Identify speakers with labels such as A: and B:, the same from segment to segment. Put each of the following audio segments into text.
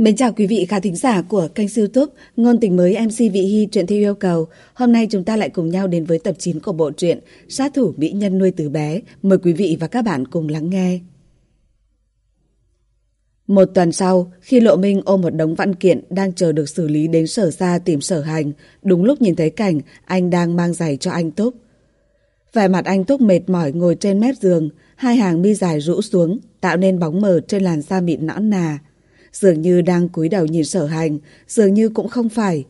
A: Mến chào quý vị khán thính giả của kênh youtube Ngôn tình mới MC Vị Hy truyện theo yêu cầu. Hôm nay chúng ta lại cùng nhau đến với tập 9 của bộ truyện Sát thủ mỹ nhân nuôi từ bé. Mời quý vị và các bạn cùng lắng nghe. Một tuần sau, khi Lộ Minh ôm một đống văn kiện đang chờ được xử lý đến sở ra tìm sở hành, đúng lúc nhìn thấy cảnh anh đang mang giày cho anh Túc. Vẻ mặt anh Túc mệt mỏi ngồi trên mép giường, hai hàng mi dài rũ xuống, tạo nên bóng mờ trên làn da mịn nõn nà dường như đang cúi đầu nhìn sở hành, dường như cũng không phải.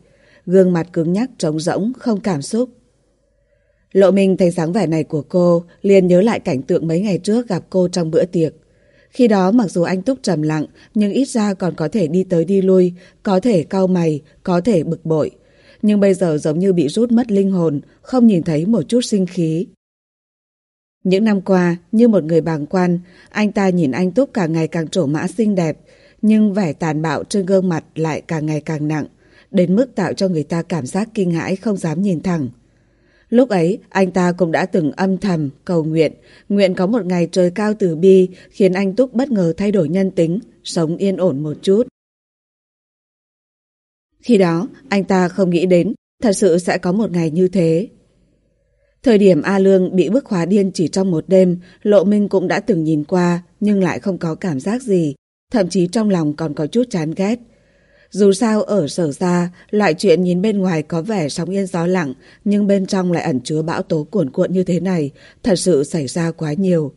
A: Gương mặt cứng nhắc trống rỗng, không cảm xúc. Lộ Minh thấy dáng vẻ này của cô, liền nhớ lại cảnh tượng mấy ngày trước gặp cô trong bữa tiệc. Khi đó mặc dù anh Túc trầm lặng, nhưng ít ra còn có thể đi tới đi lui, có thể cau mày, có thể bực bội. Nhưng bây giờ giống như bị rút mất linh hồn, không nhìn thấy một chút sinh khí. Những năm qua, như một người bàng quan, anh ta nhìn anh Túc càng ngày càng trổ mã xinh đẹp, nhưng vẻ tàn bạo trên gương mặt lại càng ngày càng nặng, đến mức tạo cho người ta cảm giác kinh hãi không dám nhìn thẳng. Lúc ấy, anh ta cũng đã từng âm thầm, cầu nguyện, nguyện có một ngày trời cao từ bi khiến anh Túc bất ngờ thay đổi nhân tính, sống yên ổn một chút. Khi đó, anh ta không nghĩ đến, thật sự sẽ có một ngày như thế. Thời điểm A Lương bị bức khóa điên chỉ trong một đêm, Lộ Minh cũng đã từng nhìn qua, nhưng lại không có cảm giác gì, thậm chí trong lòng còn có chút chán ghét. Dù sao ở sở ra, loại chuyện nhìn bên ngoài có vẻ sóng yên gió lặng, nhưng bên trong lại ẩn chứa bão tố cuồn cuộn như thế này, thật sự xảy ra quá nhiều.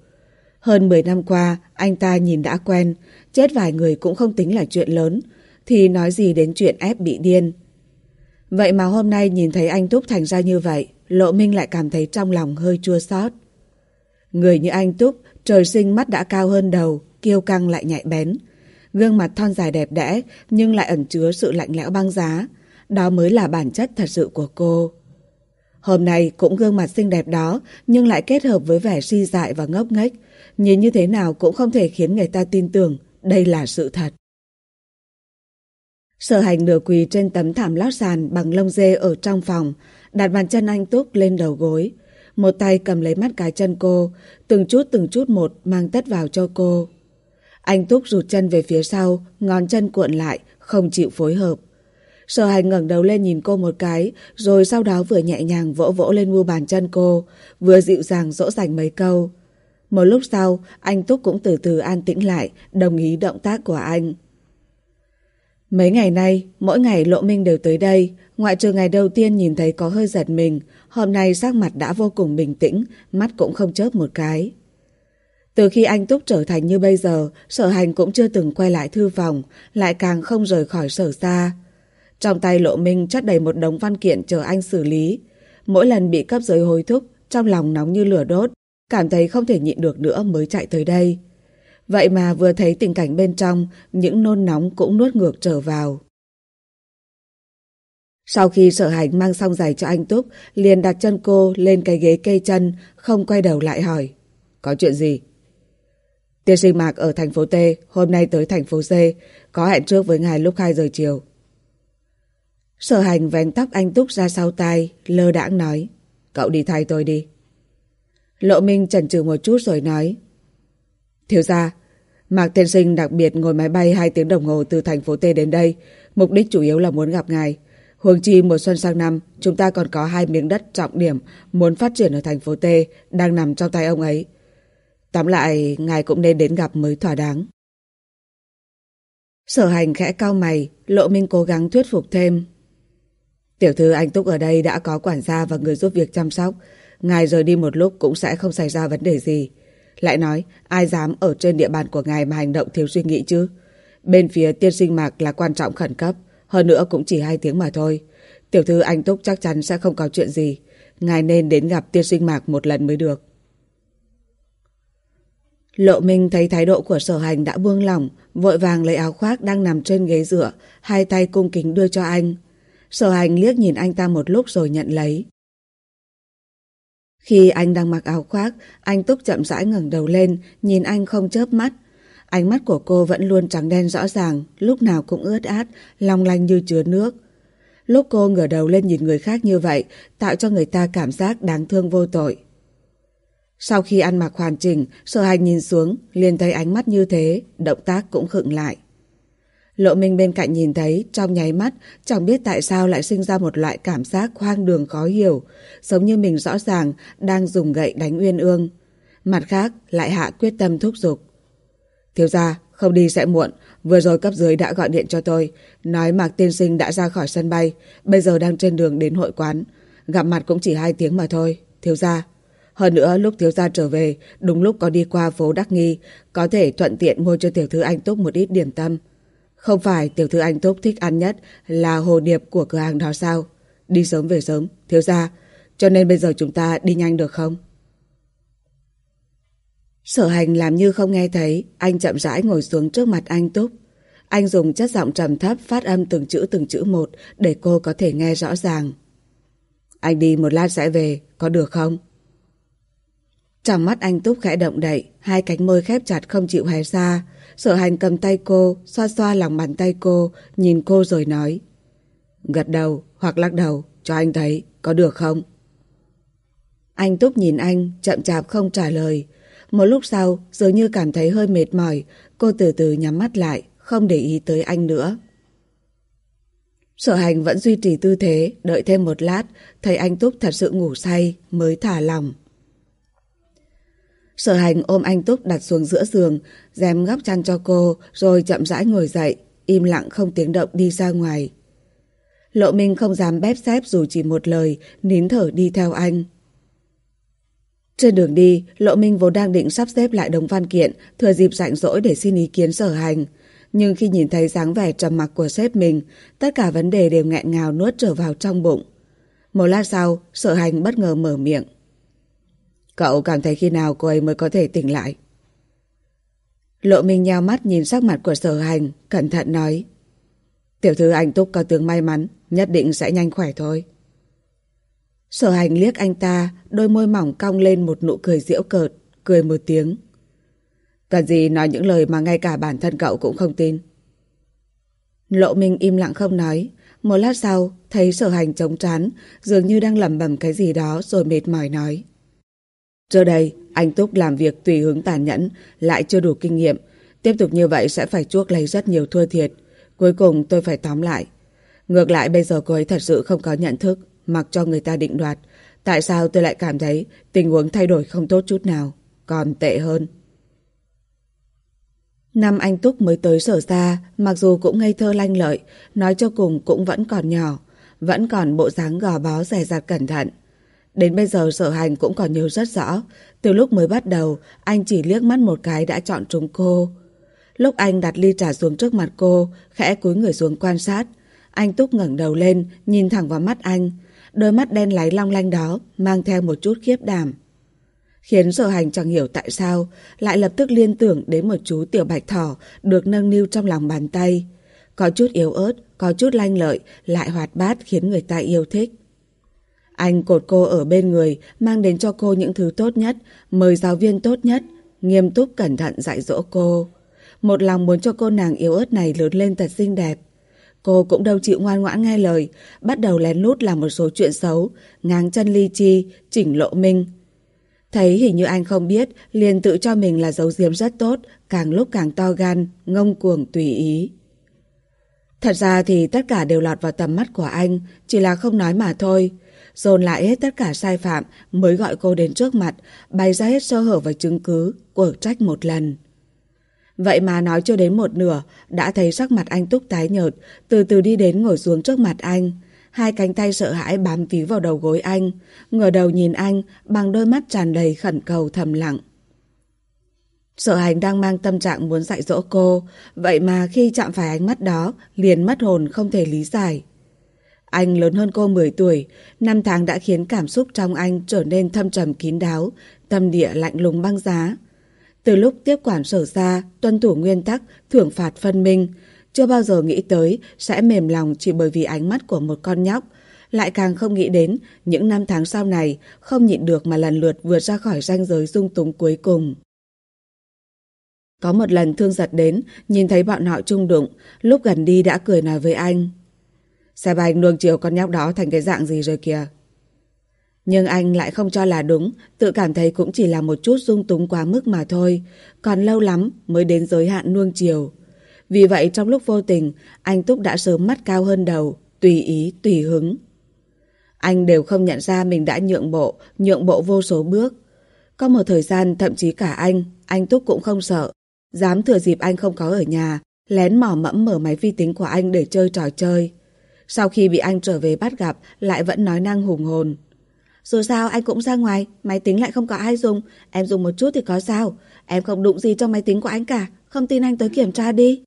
A: Hơn 10 năm qua, anh ta nhìn đã quen, chết vài người cũng không tính là chuyện lớn, thì nói gì đến chuyện ép bị điên. Vậy mà hôm nay nhìn thấy anh Túc thành ra như vậy, Lộ Minh lại cảm thấy trong lòng hơi chua xót. Người như anh Túc, trời sinh mắt đã cao hơn đầu, kiêu căng lại nhạy bén. Gương mặt thon dài đẹp đẽ nhưng lại ẩn chứa sự lạnh lẽo băng giá. Đó mới là bản chất thật sự của cô. Hôm nay cũng gương mặt xinh đẹp đó nhưng lại kết hợp với vẻ suy dại và ngốc nghếch. Nhìn như thế nào cũng không thể khiến người ta tin tưởng đây là sự thật. Sở hành nửa quỳ trên tấm thảm lót sàn bằng lông dê ở trong phòng, đặt bàn chân anh Túc lên đầu gối. Một tay cầm lấy mắt cái chân cô, từng chút từng chút một mang tất vào cho cô. Anh Túc rụt chân về phía sau, ngón chân cuộn lại, không chịu phối hợp. Sở hành ngẩng đầu lên nhìn cô một cái, rồi sau đó vừa nhẹ nhàng vỗ vỗ lên mu bàn chân cô, vừa dịu dàng dỗ dành mấy câu. Một lúc sau, anh Túc cũng từ từ an tĩnh lại, đồng ý động tác của anh. Mấy ngày nay, mỗi ngày Lộ Minh đều tới đây, ngoại trừ ngày đầu tiên nhìn thấy có hơi giật mình, hôm nay sắc mặt đã vô cùng bình tĩnh, mắt cũng không chớp một cái. Từ khi anh Túc trở thành như bây giờ, sở hành cũng chưa từng quay lại thư phòng, lại càng không rời khỏi sở xa. Trong tay lộ minh chất đầy một đống văn kiện chờ anh xử lý. Mỗi lần bị cấp dưới hối thúc, trong lòng nóng như lửa đốt, cảm thấy không thể nhịn được nữa mới chạy tới đây. Vậy mà vừa thấy tình cảnh bên trong, những nôn nóng cũng nuốt ngược trở vào. Sau khi sở hành mang xong giày cho anh Túc, liền đặt chân cô lên cái ghế cây chân, không quay đầu lại hỏi. Có chuyện gì? Tiên sinh Mạc ở thành phố T, hôm nay tới thành phố C, có hẹn trước với ngài lúc 2 giờ chiều. Sở hành vén tóc anh Túc ra sau tai, lơ đãng nói, cậu đi thay tôi đi. Lộ Minh chần chừ một chút rồi nói, Thiếu gia, Mạc Tiên Sinh đặc biệt ngồi máy bay 2 tiếng đồng hồ từ thành phố T đến đây, mục đích chủ yếu là muốn gặp ngài. Huống chi mùa xuân sang năm, chúng ta còn có hai miếng đất trọng điểm muốn phát triển ở thành phố T đang nằm trong tay ông ấy. Tóm lại, ngài cũng nên đến gặp mới thỏa đáng. Sở hành khẽ cao mày, lộ minh cố gắng thuyết phục thêm. Tiểu thư anh Túc ở đây đã có quản gia và người giúp việc chăm sóc. Ngài rời đi một lúc cũng sẽ không xảy ra vấn đề gì. Lại nói, ai dám ở trên địa bàn của ngài mà hành động thiếu suy nghĩ chứ? Bên phía tiên sinh mạc là quan trọng khẩn cấp, hơn nữa cũng chỉ hai tiếng mà thôi. Tiểu thư anh Túc chắc chắn sẽ không có chuyện gì. Ngài nên đến gặp tiên sinh mạc một lần mới được. Lộ Minh thấy thái độ của sở hành đã buông lỏng, vội vàng lấy áo khoác đang nằm trên ghế dựa, hai tay cung kính đưa cho anh. Sở hành liếc nhìn anh ta một lúc rồi nhận lấy. Khi anh đang mặc áo khoác, anh Túc chậm rãi ngẩng đầu lên, nhìn anh không chớp mắt. Ánh mắt của cô vẫn luôn trắng đen rõ ràng, lúc nào cũng ướt át, long lanh như chứa nước. Lúc cô ngửa đầu lên nhìn người khác như vậy, tạo cho người ta cảm giác đáng thương vô tội. Sau khi ăn mặc hoàn chỉnh, sở hành nhìn xuống, liền thấy ánh mắt như thế, động tác cũng khựng lại. Lộ Minh bên cạnh nhìn thấy, trong nháy mắt, chẳng biết tại sao lại sinh ra một loại cảm giác hoang đường khó hiểu, giống như mình rõ ràng đang dùng gậy đánh Uyên Ương. Mặt khác, lại hạ quyết tâm thúc giục. Thiếu gia, không đi sẽ muộn, vừa rồi cấp dưới đã gọi điện cho tôi, nói Mạc Tiên Sinh đã ra khỏi sân bay, bây giờ đang trên đường đến hội quán. Gặp mặt cũng chỉ hai tiếng mà thôi, thiếu gia. Hơn nữa lúc thiếu gia trở về, đúng lúc có đi qua phố Đắc Nghi, có thể thuận tiện mua cho tiểu thư anh Túc một ít điểm tâm. Không phải tiểu thư anh Túc thích ăn nhất là hồ điệp của cửa hàng đó sao? Đi sớm về sớm, thiếu gia. Cho nên bây giờ chúng ta đi nhanh được không? Sở hành làm như không nghe thấy, anh chậm rãi ngồi xuống trước mặt anh Túc. Anh dùng chất giọng trầm thấp phát âm từng chữ từng chữ một để cô có thể nghe rõ ràng. Anh đi một lát sẽ về, có được không? Trong mắt anh Túc khẽ động đậy, hai cánh môi khép chặt không chịu hé ra. Sở hành cầm tay cô, xoa xoa lòng bàn tay cô, nhìn cô rồi nói. Gật đầu hoặc lắc đầu, cho anh thấy, có được không? Anh Túc nhìn anh, chậm chạp không trả lời. Một lúc sau, dường như cảm thấy hơi mệt mỏi, cô từ từ nhắm mắt lại, không để ý tới anh nữa. Sở hành vẫn duy trì tư thế, đợi thêm một lát, thấy anh Túc thật sự ngủ say, mới thả lòng. Sở hành ôm anh Túc đặt xuống giữa giường, dèm góc chăn cho cô, rồi chậm rãi ngồi dậy, im lặng không tiếng động đi ra ngoài. Lộ Minh không dám bép xếp dù chỉ một lời, nín thở đi theo anh. Trên đường đi, Lộ Minh vốn đang định sắp xếp lại đồng văn kiện, thừa dịp rảnh rỗi để xin ý kiến sở hành. Nhưng khi nhìn thấy dáng vẻ trầm mặc của sếp mình, tất cả vấn đề đều nghẹn ngào nuốt trở vào trong bụng. Một lát sau, sở hành bất ngờ mở miệng. Cậu cảm thấy khi nào cô ấy mới có thể tỉnh lại? Lộ Minh nhao mắt nhìn sắc mặt của sở hành, cẩn thận nói. Tiểu thư anh Túc có tướng may mắn, nhất định sẽ nhanh khỏe thôi. Sở hành liếc anh ta, đôi môi mỏng cong lên một nụ cười diễu cợt, cười một tiếng. Cần gì nói những lời mà ngay cả bản thân cậu cũng không tin. Lộ Minh im lặng không nói, một lát sau thấy sở hành trống trán, dường như đang lẩm bẩm cái gì đó rồi mệt mỏi nói. Trước đây, anh Túc làm việc tùy hứng tàn nhẫn, lại chưa đủ kinh nghiệm. Tiếp tục như vậy sẽ phải chuốc lấy rất nhiều thua thiệt. Cuối cùng tôi phải tóm lại. Ngược lại bây giờ cô ấy thật sự không có nhận thức, mặc cho người ta định đoạt. Tại sao tôi lại cảm thấy tình huống thay đổi không tốt chút nào, còn tệ hơn. Năm anh Túc mới tới sở ra, mặc dù cũng ngây thơ lanh lợi, nói cho cùng cũng vẫn còn nhỏ, vẫn còn bộ dáng gò bó rẻ rạt cẩn thận. Đến bây giờ sở hành cũng còn nhớ rất rõ, từ lúc mới bắt đầu, anh chỉ liếc mắt một cái đã chọn trúng cô. Lúc anh đặt ly trà xuống trước mặt cô, khẽ cúi người xuống quan sát, anh Túc ngẩng đầu lên, nhìn thẳng vào mắt anh, đôi mắt đen láy long lanh đó mang theo một chút khiếp đảm. Khiến sở hành chẳng hiểu tại sao lại lập tức liên tưởng đến một chú tiểu bạch thỏ được nâng niu trong lòng bàn tay. Có chút yếu ớt, có chút lanh lợi, lại hoạt bát khiến người ta yêu thích. Anh cột cô ở bên người, mang đến cho cô những thứ tốt nhất, mời giáo viên tốt nhất, nghiêm túc cẩn thận dạy dỗ cô. Một lòng muốn cho cô nàng yếu ớt này lớn lên thật xinh đẹp. Cô cũng đâu chịu ngoan ngoãn nghe lời, bắt đầu lén lút làm một số chuyện xấu, ngang chân ly chi, chỉnh lộ minh. Thấy hình như anh không biết, liền tự cho mình là dấu diếm rất tốt, càng lúc càng to gan, ngông cuồng tùy ý. Thật ra thì tất cả đều lọt vào tầm mắt của anh, chỉ là không nói mà thôi. Dồn lại hết tất cả sai phạm mới gọi cô đến trước mặt, bày ra hết sơ hở và chứng cứ, của trách một lần. Vậy mà nói chưa đến một nửa, đã thấy sắc mặt anh túc tái nhợt, từ từ đi đến ngồi xuống trước mặt anh. Hai cánh tay sợ hãi bám víu vào đầu gối anh, ngửa đầu nhìn anh bằng đôi mắt tràn đầy khẩn cầu thầm lặng. Sợ hành đang mang tâm trạng muốn dạy dỗ cô, vậy mà khi chạm phải ánh mắt đó, liền mất hồn không thể lý giải. Anh lớn hơn cô 10 tuổi, năm tháng đã khiến cảm xúc trong anh trở nên thâm trầm kín đáo, tâm địa lạnh lùng băng giá. Từ lúc tiếp quản sở ra, tuân thủ nguyên tắc, thưởng phạt phân minh, chưa bao giờ nghĩ tới sẽ mềm lòng chỉ bởi vì ánh mắt của một con nhóc. Lại càng không nghĩ đến những năm tháng sau này không nhịn được mà lần lượt vượt ra khỏi ranh giới dung túng cuối cùng. Có một lần thương giật đến, nhìn thấy bọn họ chung đụng, lúc gần đi đã cười nói với anh. Xem anh nuông chiều con nhóc đó thành cái dạng gì rồi kìa. Nhưng anh lại không cho là đúng, tự cảm thấy cũng chỉ là một chút dung túng quá mức mà thôi, còn lâu lắm mới đến giới hạn nuông chiều. Vì vậy trong lúc vô tình, anh Túc đã sớm mắt cao hơn đầu, tùy ý, tùy hứng. Anh đều không nhận ra mình đã nhượng bộ, nhượng bộ vô số bước. Có một thời gian thậm chí cả anh, anh Túc cũng không sợ. Dám thừa dịp anh không có ở nhà, lén mò mẫm mở máy vi tính của anh để chơi trò chơi. Sau khi bị anh trở về bắt gặp, lại vẫn nói năng hùng hồn. Dù sao anh cũng ra ngoài, máy tính lại không có ai dùng, em dùng một chút thì có sao. Em không đụng gì trong máy tính của anh cả, không tin anh tới kiểm tra đi.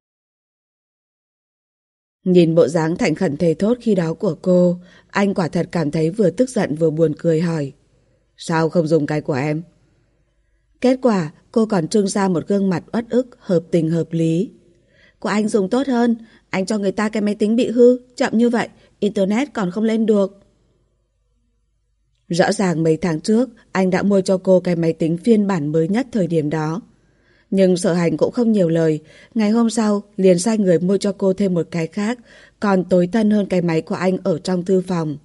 A: Nhìn bộ dáng thành khẩn thề thốt khi đó của cô, anh quả thật cảm thấy vừa tức giận vừa buồn cười hỏi. Sao không dùng cái của em? Kết quả, cô còn trưng ra một gương mặt uất ức, hợp tình hợp lý. Của anh dùng tốt hơn, anh cho người ta cái máy tính bị hư, chậm như vậy, Internet còn không lên được. Rõ ràng mấy tháng trước, anh đã mua cho cô cái máy tính phiên bản mới nhất thời điểm đó. Nhưng sợ hành cũng không nhiều lời, ngày hôm sau liền sai người mua cho cô thêm một cái khác, còn tối tân hơn cái máy của anh ở trong thư phòng.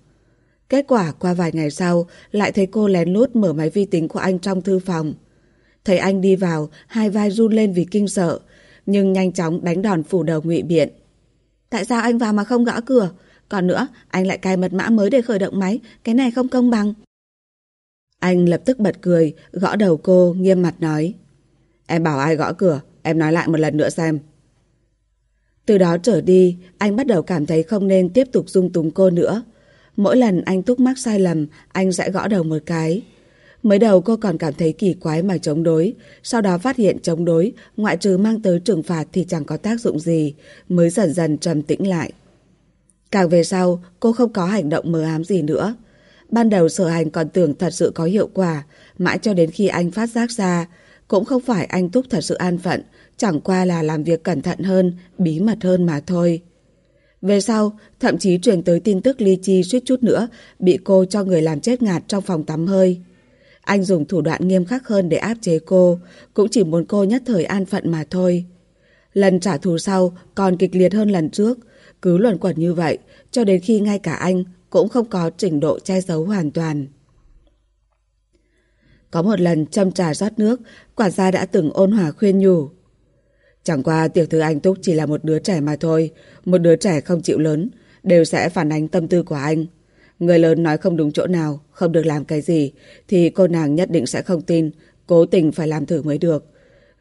A: Kết quả qua vài ngày sau, lại thấy cô lén lút mở máy vi tính của anh trong thư phòng. Thấy anh đi vào, hai vai run lên vì kinh sợ, nhưng nhanh chóng đánh đòn phủ đầu ngụy biện. Tại sao anh vào mà không gõ cửa? Còn nữa, anh lại cài mật mã mới để khởi động máy, cái này không công bằng. Anh lập tức bật cười, gõ đầu cô, nghiêm mặt nói. Em bảo ai gõ cửa, em nói lại một lần nữa xem. Từ đó trở đi, anh bắt đầu cảm thấy không nên tiếp tục dung túng cô nữa. Mỗi lần anh túc mắc sai lầm, anh sẽ gõ đầu một cái. Mới đầu cô còn cảm thấy kỳ quái mà chống đối, sau đó phát hiện chống đối, ngoại trừ mang tới trừng phạt thì chẳng có tác dụng gì, mới dần dần trầm tĩnh lại. Càng về sau, cô không có hành động mờ ám gì nữa. Ban đầu sở hành còn tưởng thật sự có hiệu quả, mãi cho đến khi anh phát giác ra, cũng không phải anh Túc thật sự an phận, chẳng qua là làm việc cẩn thận hơn, bí mật hơn mà thôi. Về sau, thậm chí truyền tới tin tức Ly Chi suýt chút nữa bị cô cho người làm chết ngạt trong phòng tắm hơi. Anh dùng thủ đoạn nghiêm khắc hơn để áp chế cô, cũng chỉ muốn cô nhất thời an phận mà thôi. Lần trả thù sau còn kịch liệt hơn lần trước, cứ luẩn quẩn như vậy, cho đến khi ngay cả anh cũng không có trình độ che giấu hoàn toàn. Có một lần châm trà rót nước, quản gia đã từng ôn hòa khuyên nhủ. Chẳng qua tiểu thư anh Túc chỉ là một đứa trẻ mà thôi, một đứa trẻ không chịu lớn, đều sẽ phản ánh tâm tư của anh. Người lớn nói không đúng chỗ nào, không được làm cái gì, thì cô nàng nhất định sẽ không tin, cố tình phải làm thử mới được.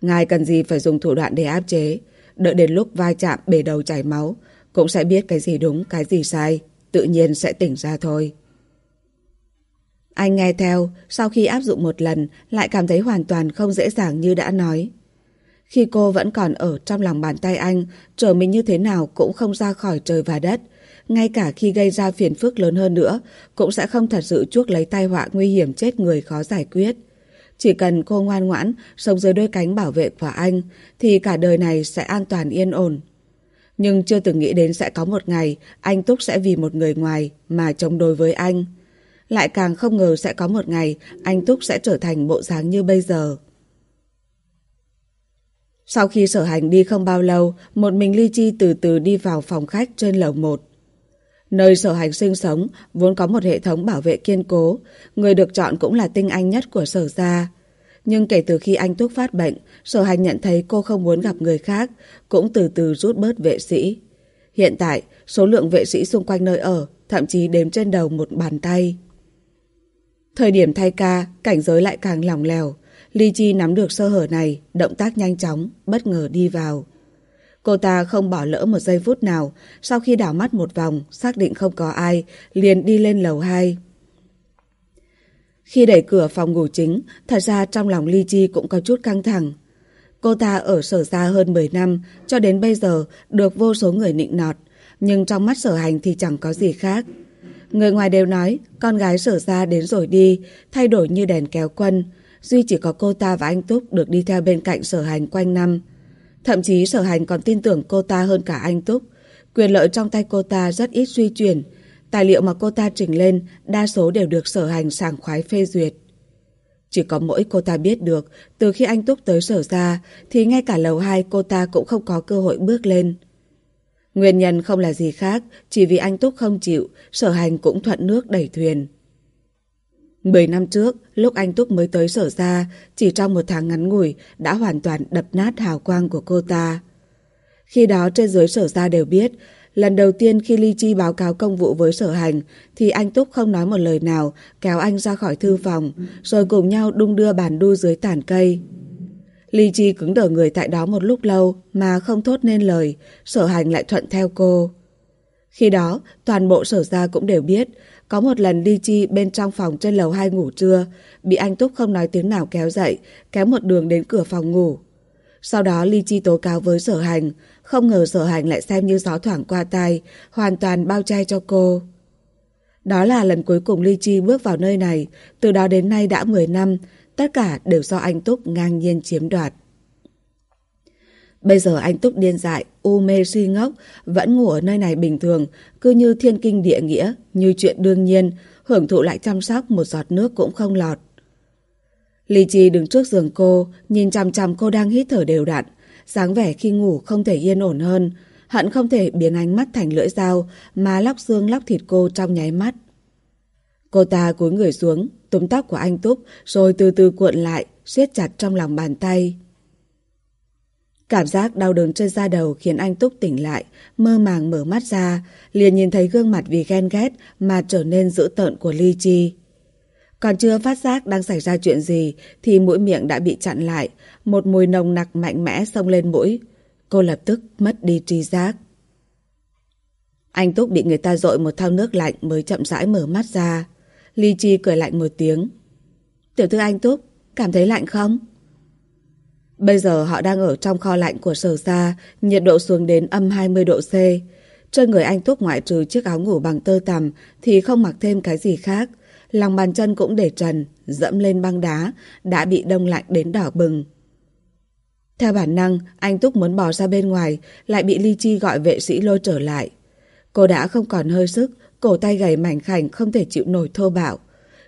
A: Ngài cần gì phải dùng thủ đoạn để áp chế, đợi đến lúc vai chạm bể đầu chảy máu, cũng sẽ biết cái gì đúng, cái gì sai, tự nhiên sẽ tỉnh ra thôi. Anh nghe theo, sau khi áp dụng một lần, lại cảm thấy hoàn toàn không dễ dàng như đã nói. Khi cô vẫn còn ở trong lòng bàn tay anh, trở mình như thế nào cũng không ra khỏi trời và đất. Ngay cả khi gây ra phiền phức lớn hơn nữa, cũng sẽ không thật sự chuốc lấy tai họa nguy hiểm chết người khó giải quyết. Chỉ cần cô ngoan ngoãn, sống dưới đôi cánh bảo vệ của anh, thì cả đời này sẽ an toàn yên ổn. Nhưng chưa từng nghĩ đến sẽ có một ngày anh Túc sẽ vì một người ngoài mà chống đối với anh. Lại càng không ngờ sẽ có một ngày anh Túc sẽ trở thành bộ dáng như bây giờ. Sau khi sở hành đi không bao lâu, một mình Ly Chi từ từ đi vào phòng khách trên lầu 1. Nơi sở hành sinh sống vốn có một hệ thống bảo vệ kiên cố, người được chọn cũng là tinh anh nhất của sở gia. Nhưng kể từ khi anh Túc phát bệnh, sở hành nhận thấy cô không muốn gặp người khác, cũng từ từ rút bớt vệ sĩ. Hiện tại, số lượng vệ sĩ xung quanh nơi ở thậm chí đếm trên đầu một bàn tay. Thời điểm thay ca, cảnh giới lại càng lỏng lẻo. Ly Chi nắm được sơ hở này, động tác nhanh chóng, bất ngờ đi vào. Cô ta không bỏ lỡ một giây phút nào, sau khi đảo mắt một vòng, xác định không có ai, liền đi lên lầu 2. Khi đẩy cửa phòng ngủ chính, thật ra trong lòng Ly Chi cũng có chút căng thẳng. Cô ta ở sở xa hơn 10 năm, cho đến bây giờ được vô số người nịnh nọt, nhưng trong mắt sở hành thì chẳng có gì khác. Người ngoài đều nói con gái sở xa đến rồi đi, thay đổi như đèn kéo quân. Duy chỉ có cô ta và anh Túc được đi theo bên cạnh sở hành quanh năm. Thậm chí sở hành còn tin tưởng cô ta hơn cả anh Túc. Quyền lợi trong tay cô ta rất ít suy chuyển. Tài liệu mà cô ta trình lên đa số đều được sở hành sảng khoái phê duyệt. Chỉ có mỗi cô ta biết được, từ khi anh Túc tới sở ra, thì ngay cả lầu 2 cô ta cũng không có cơ hội bước lên. Nguyên nhân không là gì khác, chỉ vì anh Túc không chịu, sở hành cũng thuận nước đẩy thuyền. Mười năm trước, lúc anh Túc mới tới sở ra, chỉ trong một tháng ngắn ngủi đã hoàn toàn đập nát hào quang của cô ta. Khi đó trên dưới sở ra đều biết, lần đầu tiên khi Ly Chi báo cáo công vụ với sở hành, thì anh Túc không nói một lời nào, kéo anh ra khỏi thư phòng, rồi cùng nhau đung đưa bàn đu dưới tàn cây. Ly Chi cứng đờ người tại đó một lúc lâu mà không thốt nên lời, sở hành lại thuận theo cô. Khi đó, toàn bộ sở gia cũng đều biết, có một lần Ly Chi bên trong phòng trên lầu 2 ngủ trưa, bị anh Túc không nói tiếng nào kéo dậy, kéo một đường đến cửa phòng ngủ. Sau đó Ly Chi tố cáo với sở hành, không ngờ sở hành lại xem như gió thoảng qua tay, hoàn toàn bao che cho cô. Đó là lần cuối cùng Ly Chi bước vào nơi này, từ đó đến nay đã 10 năm, tất cả đều do anh Túc ngang nhiên chiếm đoạt. Bây giờ anh Túc điên dại, u mê suy ngốc, vẫn ngủ ở nơi này bình thường, cứ như thiên kinh địa nghĩa, như chuyện đương nhiên, hưởng thụ lại chăm sóc một giọt nước cũng không lọt. Ly Chi đứng trước giường cô, nhìn chằm chằm cô đang hít thở đều đặn, dáng vẻ khi ngủ không thể yên ổn hơn, hận không thể biến ánh mắt thành lưỡi dao mà lóc xương lóc thịt cô trong nháy mắt. Cô ta cúi người xuống, túm tóc của anh Túc rồi từ từ cuộn lại, siết chặt trong lòng bàn tay. Cảm giác đau đớn trên da đầu khiến anh Túc tỉnh lại, mơ màng mở mắt ra, liền nhìn thấy gương mặt vì ghen ghét mà trở nên dữ tợn của Ly Chi. Còn chưa phát giác đang xảy ra chuyện gì thì mũi miệng đã bị chặn lại, một mùi nồng nặc mạnh mẽ xông lên mũi. Cô lập tức mất đi tri giác. Anh Túc bị người ta dội một thao nước lạnh mới chậm rãi mở mắt ra. Ly Chi cười lạnh một tiếng. Tiểu thư anh Túc, cảm thấy lạnh không? Bây giờ họ đang ở trong kho lạnh của sở xa, nhiệt độ xuống đến âm 20 độ C. Trên người anh Túc ngoại trừ chiếc áo ngủ bằng tơ tằm thì không mặc thêm cái gì khác. Lòng bàn chân cũng để trần, dẫm lên băng đá, đã bị đông lạnh đến đỏ bừng. Theo bản năng, anh Túc muốn bỏ ra bên ngoài, lại bị Ly Chi gọi vệ sĩ lôi trở lại. Cô đã không còn hơi sức, cổ tay gầy mảnh khảnh không thể chịu nổi thô bạo.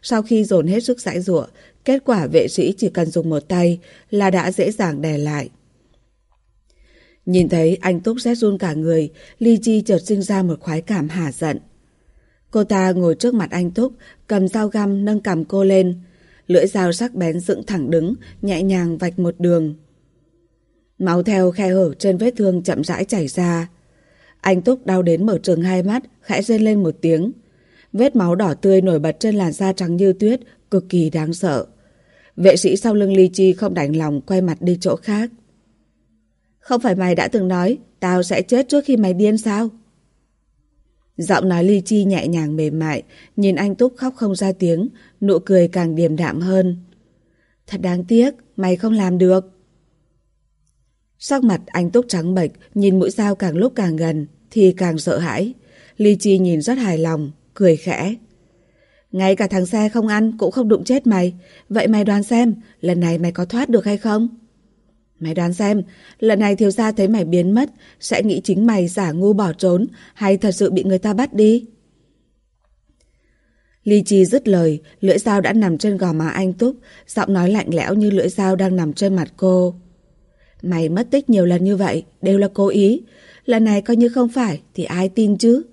A: Sau khi dồn hết sức giải rụa, kết quả vệ sĩ chỉ cần dùng một tay là đã dễ dàng đè lại. Nhìn thấy anh Túc rét run cả người, Ly Chi chợt sinh ra một khoái cảm hả giận. Cô ta ngồi trước mặt anh Túc, cầm dao găm nâng cầm cô lên. Lưỡi dao sắc bén dựng thẳng đứng, nhẹ nhàng vạch một đường. Máu theo khe hở trên vết thương chậm rãi chảy ra. Anh Túc đau đến mở trường hai mắt, khẽ rên lên một tiếng. Vết máu đỏ tươi nổi bật trên làn da trắng như tuyết, cực kỳ đáng sợ. Vệ sĩ sau lưng Ly Chi không đành lòng quay mặt đi chỗ khác. Không phải mày đã từng nói tao sẽ chết trước khi mày điên sao? Giọng nói Ly Chi nhẹ nhàng mềm mại, nhìn anh Túc khóc không ra tiếng, nụ cười càng điềm đạm hơn. Thật đáng tiếc, mày không làm được. Sắc mặt anh Túc trắng bệch, nhìn mũi dao càng lúc càng gần, thì càng sợ hãi. Ly Chi nhìn rất hài lòng, cười khẽ. Ngay cả thằng xe không ăn cũng không đụng chết mày. Vậy mày đoán xem, lần này mày có thoát được hay không? Mày đoán xem, lần này thiếu gia thấy mày biến mất, sẽ nghĩ chính mày giả ngu bỏ trốn hay thật sự bị người ta bắt đi? Ly Chi dứt lời, lưỡi dao đã nằm trên gò má anh Túc, giọng nói lạnh lẽo như lưỡi dao đang nằm trên mặt cô. Mày mất tích nhiều lần như vậy, đều là cố ý. Lần này coi như không phải, thì ai tin chứ?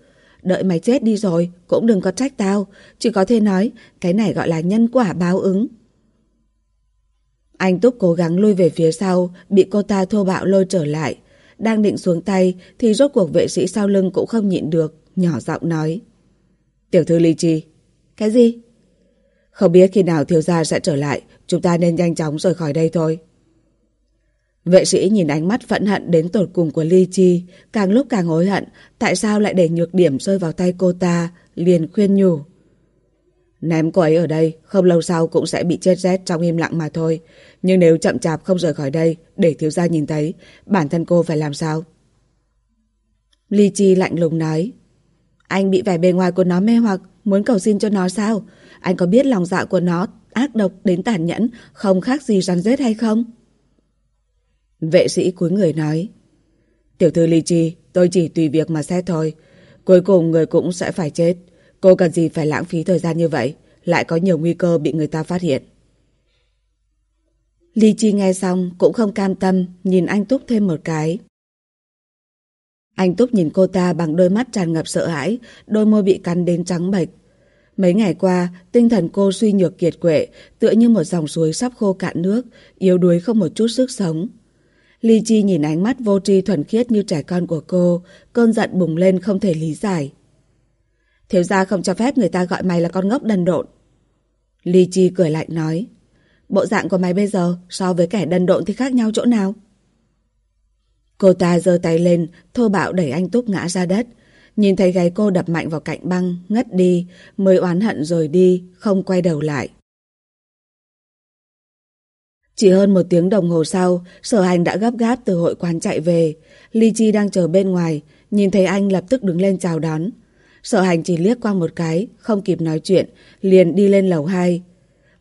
A: Đợi mày chết đi rồi, cũng đừng có trách tao. Chỉ có thể nói, cái này gọi là nhân quả báo ứng. Anh Túc cố gắng lui về phía sau, bị cô ta thô bạo lôi trở lại. Đang định xuống tay, thì rốt cuộc vệ sĩ sau lưng cũng không nhịn được, nhỏ giọng nói. Tiểu thư Ly Chi. Cái gì? Không biết khi nào thiếu gia sẽ trở lại, chúng ta nên nhanh chóng rời khỏi đây thôi. Vệ sĩ nhìn ánh mắt phẫn hận đến tột cùng của Ly Chi, càng lúc càng hối hận, tại sao lại để nhược điểm rơi vào tay cô ta, liền khuyên nhủ. Ném cô ấy ở đây, không lâu sau cũng sẽ bị chết rét trong im lặng mà thôi. Nhưng nếu chậm chạp không rời khỏi đây, để thiếu gia nhìn thấy, bản thân cô phải làm sao? Ly Chi lạnh lùng nói. Anh bị vẻ bề ngoài của nó mê hoặc, muốn cầu xin cho nó sao? Anh có biết lòng dạ của nó ác độc đến tàn nhẫn, không khác gì rắn rết hay không? Vệ sĩ cuối người nói. Tiểu thư Ly Chi, tôi chỉ tùy việc mà xét thôi. Cuối cùng người cũng sẽ phải chết. Cô cần gì phải lãng phí thời gian như vậy, lại có nhiều nguy cơ bị người ta phát hiện. Ly Chi nghe xong cũng không cam tâm, nhìn anh Túc thêm một cái. Anh Túc nhìn cô ta bằng đôi mắt tràn ngập sợ hãi, đôi môi bị cắn đến trắng bệch. Mấy ngày qua, tinh thần cô suy nhược kiệt quệ, tựa như một dòng suối sắp khô cạn nước, yếu đuối không một chút sức sống. Ly Chi nhìn ánh mắt vô tri thuần khiết như trẻ con của cô, cơn giận bùng lên không thể lý giải. Thiếu gia không cho phép người ta gọi mày là con ngốc đần độn. Ly Chi cười lạnh nói, bộ dạng của mày bây giờ so với kẻ đần độn thì khác nhau chỗ nào? Cô ta giơ tay lên, thô bạo đẩy anh Túc ngã ra đất. Nhìn thấy gáy cô đập mạnh vào cạnh băng, ngất đi, mới oán hận rồi đi, không quay đầu lại. Chỉ hơn một tiếng đồng hồ sau, sở hành đã gấp gáp từ hội quán chạy về. Ly Chi đang chờ bên ngoài, nhìn thấy anh lập tức đứng lên chào đón. Sở hành chỉ liếc qua một cái, không kịp nói chuyện, liền đi lên lầu 2.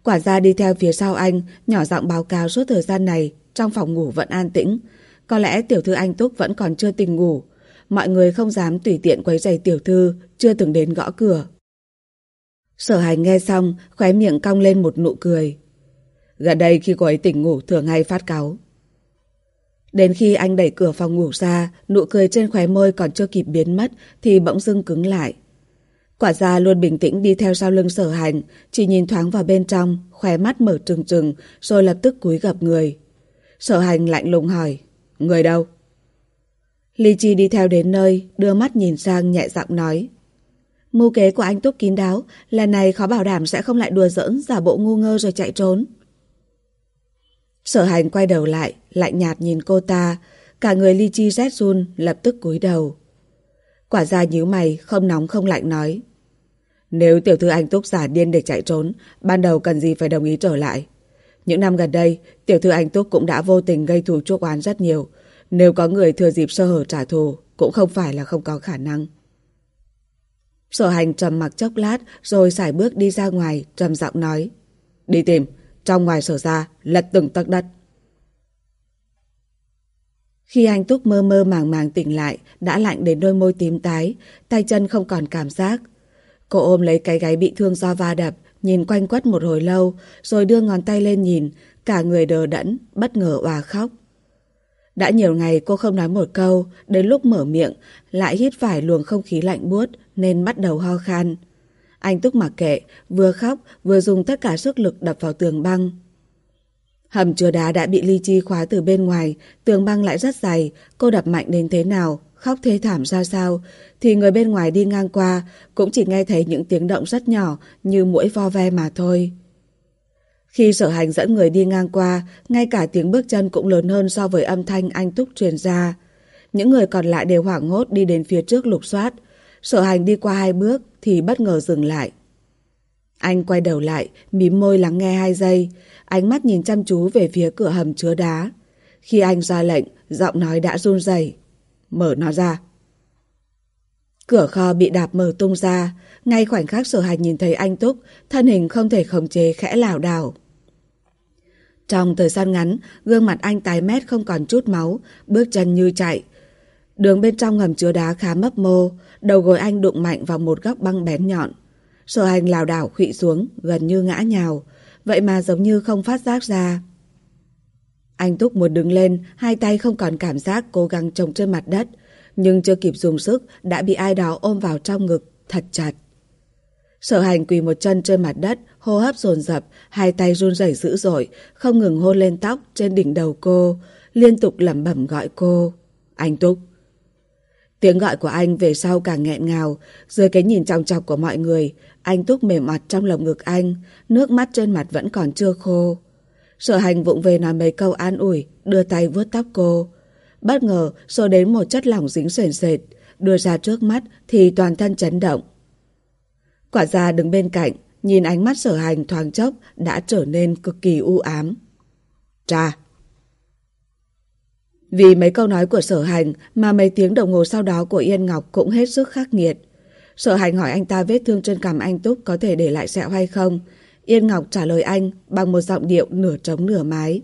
A: Quả ra đi theo phía sau anh, nhỏ giọng báo cáo suốt thời gian này, trong phòng ngủ vẫn an tĩnh. Có lẽ tiểu thư anh Túc vẫn còn chưa tỉnh ngủ. Mọi người không dám tùy tiện quấy giày tiểu thư, chưa từng đến gõ cửa. Sở hành nghe xong, khóe miệng cong lên một nụ cười. Gần đây khi cô ấy tỉnh ngủ thường hay phát cáu. Đến khi anh đẩy cửa phòng ngủ ra, nụ cười trên khóe môi còn chưa kịp biến mất thì bỗng dưng cứng lại. Quả ra luôn bình tĩnh đi theo sau lưng sở hành, chỉ nhìn thoáng vào bên trong, khóe mắt mở trừng trừng, rồi lập tức cúi gặp người. Sở hành lạnh lùng hỏi, người đâu? Ly Chi đi theo đến nơi, đưa mắt nhìn sang nhẹ giọng nói. Mưu kế của anh Túc kín đáo, lần này khó bảo đảm sẽ không lại đùa giỡn giả bộ ngu ngơ rồi chạy trốn. Sở hành quay đầu lại, lạnh nhạt nhìn cô ta, cả người ly chi rét run, lập tức cúi đầu. Quả ra nhíu mày, không nóng không lạnh nói. Nếu tiểu thư anh Túc giả điên để chạy trốn, ban đầu cần gì phải đồng ý trở lại. Những năm gần đây, tiểu thư anh Túc cũng đã vô tình gây thù chuốc oán rất nhiều. Nếu có người thừa dịp sơ hở trả thù, cũng không phải là không có khả năng. Sở hành trầm mặc chốc lát, rồi xài bước đi ra ngoài, trầm giọng nói. Đi tìm, trong ngoài sở ra, lật từng tấc đất. Khi anh Túc mơ mơ màng màng tỉnh lại, đã lạnh đến đôi môi tím tái, tay chân không còn cảm giác. Cô ôm lấy cái gáy bị thương do va đập, nhìn quanh quất một hồi lâu, rồi đưa ngón tay lên nhìn, cả người đờ đẫn, bất ngờ òa khóc. Đã nhiều ngày cô không nói một câu, đến lúc mở miệng, lại hít phải luồng không khí lạnh buốt nên bắt đầu ho khan. Anh Túc mặc kệ, vừa khóc vừa dùng tất cả sức lực đập vào tường băng. Hầm chứa đá đã bị ly chi khóa từ bên ngoài, tường băng lại rất dày, cô đập mạnh đến thế nào, khóc thê thảm ra sao, thì người bên ngoài đi ngang qua cũng chỉ nghe thấy những tiếng động rất nhỏ như mũi vo ve mà thôi. Khi sở hành dẫn người đi ngang qua, ngay cả tiếng bước chân cũng lớn hơn so với âm thanh anh Túc truyền ra. Những người còn lại đều hoảng hốt đi đến phía trước lục soát. Sở hành đi qua hai bước thì bất ngờ dừng lại. Anh quay đầu lại, mím môi lắng nghe hai giây, ánh mắt nhìn chăm chú về phía cửa hầm chứa đá. Khi anh ra lệnh, giọng nói đã run rẩy. Mở nó ra. Cửa kho bị đạp mở tung ra, ngay khoảnh khắc sở hành nhìn thấy anh Túc, thân hình không thể khống chế khẽ lảo đảo. Trong thời gian ngắn, gương mặt anh tái mét không còn chút máu, bước chân như chạy. Đường bên trong hầm chứa đá khá mấp mô, đầu gối anh đụng mạnh vào một góc băng bén nhọn. Sở hành lảo đảo khụy xuống, gần như ngã nhào, vậy mà giống như không phát giác ra. Anh Túc muốn đứng lên, hai tay không còn cảm giác cố gắng trồng trên mặt đất, nhưng chưa kịp dùng sức đã bị ai đó ôm vào trong ngực, thật chặt. Sở hành quỳ một chân trên mặt đất, hô hấp dồn dập, hai tay run rẩy dữ dội, không ngừng hôn lên tóc trên đỉnh đầu cô, liên tục lẩm bẩm gọi cô. Anh Túc. Tiếng gọi của anh về sau càng nghẹn ngào, dưới cái nhìn trong chọc của mọi người, anh Túc mềm mặt trong lồng ngực anh, nước mắt trên mặt vẫn còn chưa khô. Sở hành vụng về nói mấy câu an ủi, đưa tay vuốt tóc cô. Bất ngờ, rồi đến một chất lỏng dính sền sệt, đưa ra trước mắt thì toàn thân chấn động. Quả ra đứng bên cạnh, nhìn ánh mắt sở hành thoáng chốc đã trở nên cực kỳ u ám. Cha! Vì mấy câu nói của sở hành mà mấy tiếng đồng hồ sau đó của Yên Ngọc cũng hết sức khắc nghiệt. Sở hành hỏi anh ta vết thương trên cằm anh Túc có thể để lại sẹo hay không. Yên Ngọc trả lời anh bằng một giọng điệu nửa trống nửa mái.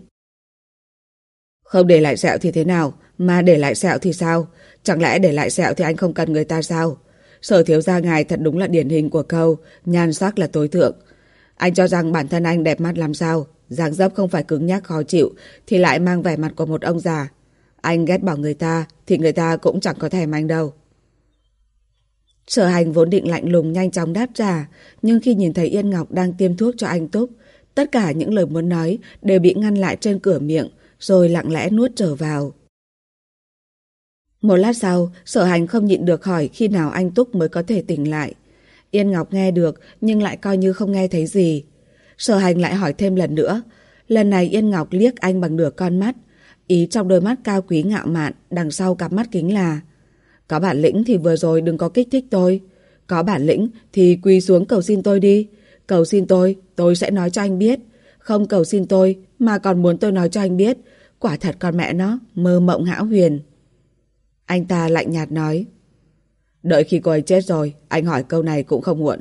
A: Không để lại sẹo thì thế nào, mà để lại sẹo thì sao? Chẳng lẽ để lại sẹo thì anh không cần người ta sao? Sở thiếu gia ngài thật đúng là điển hình của câu nhan sắc là tối thượng. Anh cho rằng bản thân anh đẹp mắt làm sao? dáng dấp không phải cứng nhắc khó chịu thì lại mang vẻ mặt của một ông già. Anh ghét bỏ người ta thì người ta cũng chẳng có thèm anh đâu. Sở hành vốn định lạnh lùng nhanh chóng đáp trả, nhưng khi nhìn thấy Yên Ngọc đang tiêm thuốc cho anh Túc, tất cả những lời muốn nói đều bị ngăn lại trên cửa miệng, rồi lặng lẽ nuốt trở vào. Một lát sau, sở hành không nhịn được hỏi khi nào anh Túc mới có thể tỉnh lại. Yên Ngọc nghe được nhưng lại coi như không nghe thấy gì. Sở hành lại hỏi thêm lần nữa. Lần này Yên Ngọc liếc anh bằng nửa con mắt. Ý trong đôi mắt cao quý ngạo mạn, đằng sau cặp mắt kính là Có bản lĩnh thì vừa rồi đừng có kích thích tôi. Có bản lĩnh thì quỳ xuống cầu xin tôi đi. Cầu xin tôi, tôi sẽ nói cho anh biết. Không cầu xin tôi, mà còn muốn tôi nói cho anh biết. Quả thật con mẹ nó, mơ mộng hão huyền. Anh ta lạnh nhạt nói. Đợi khi cô ấy chết rồi, anh hỏi câu này cũng không muộn.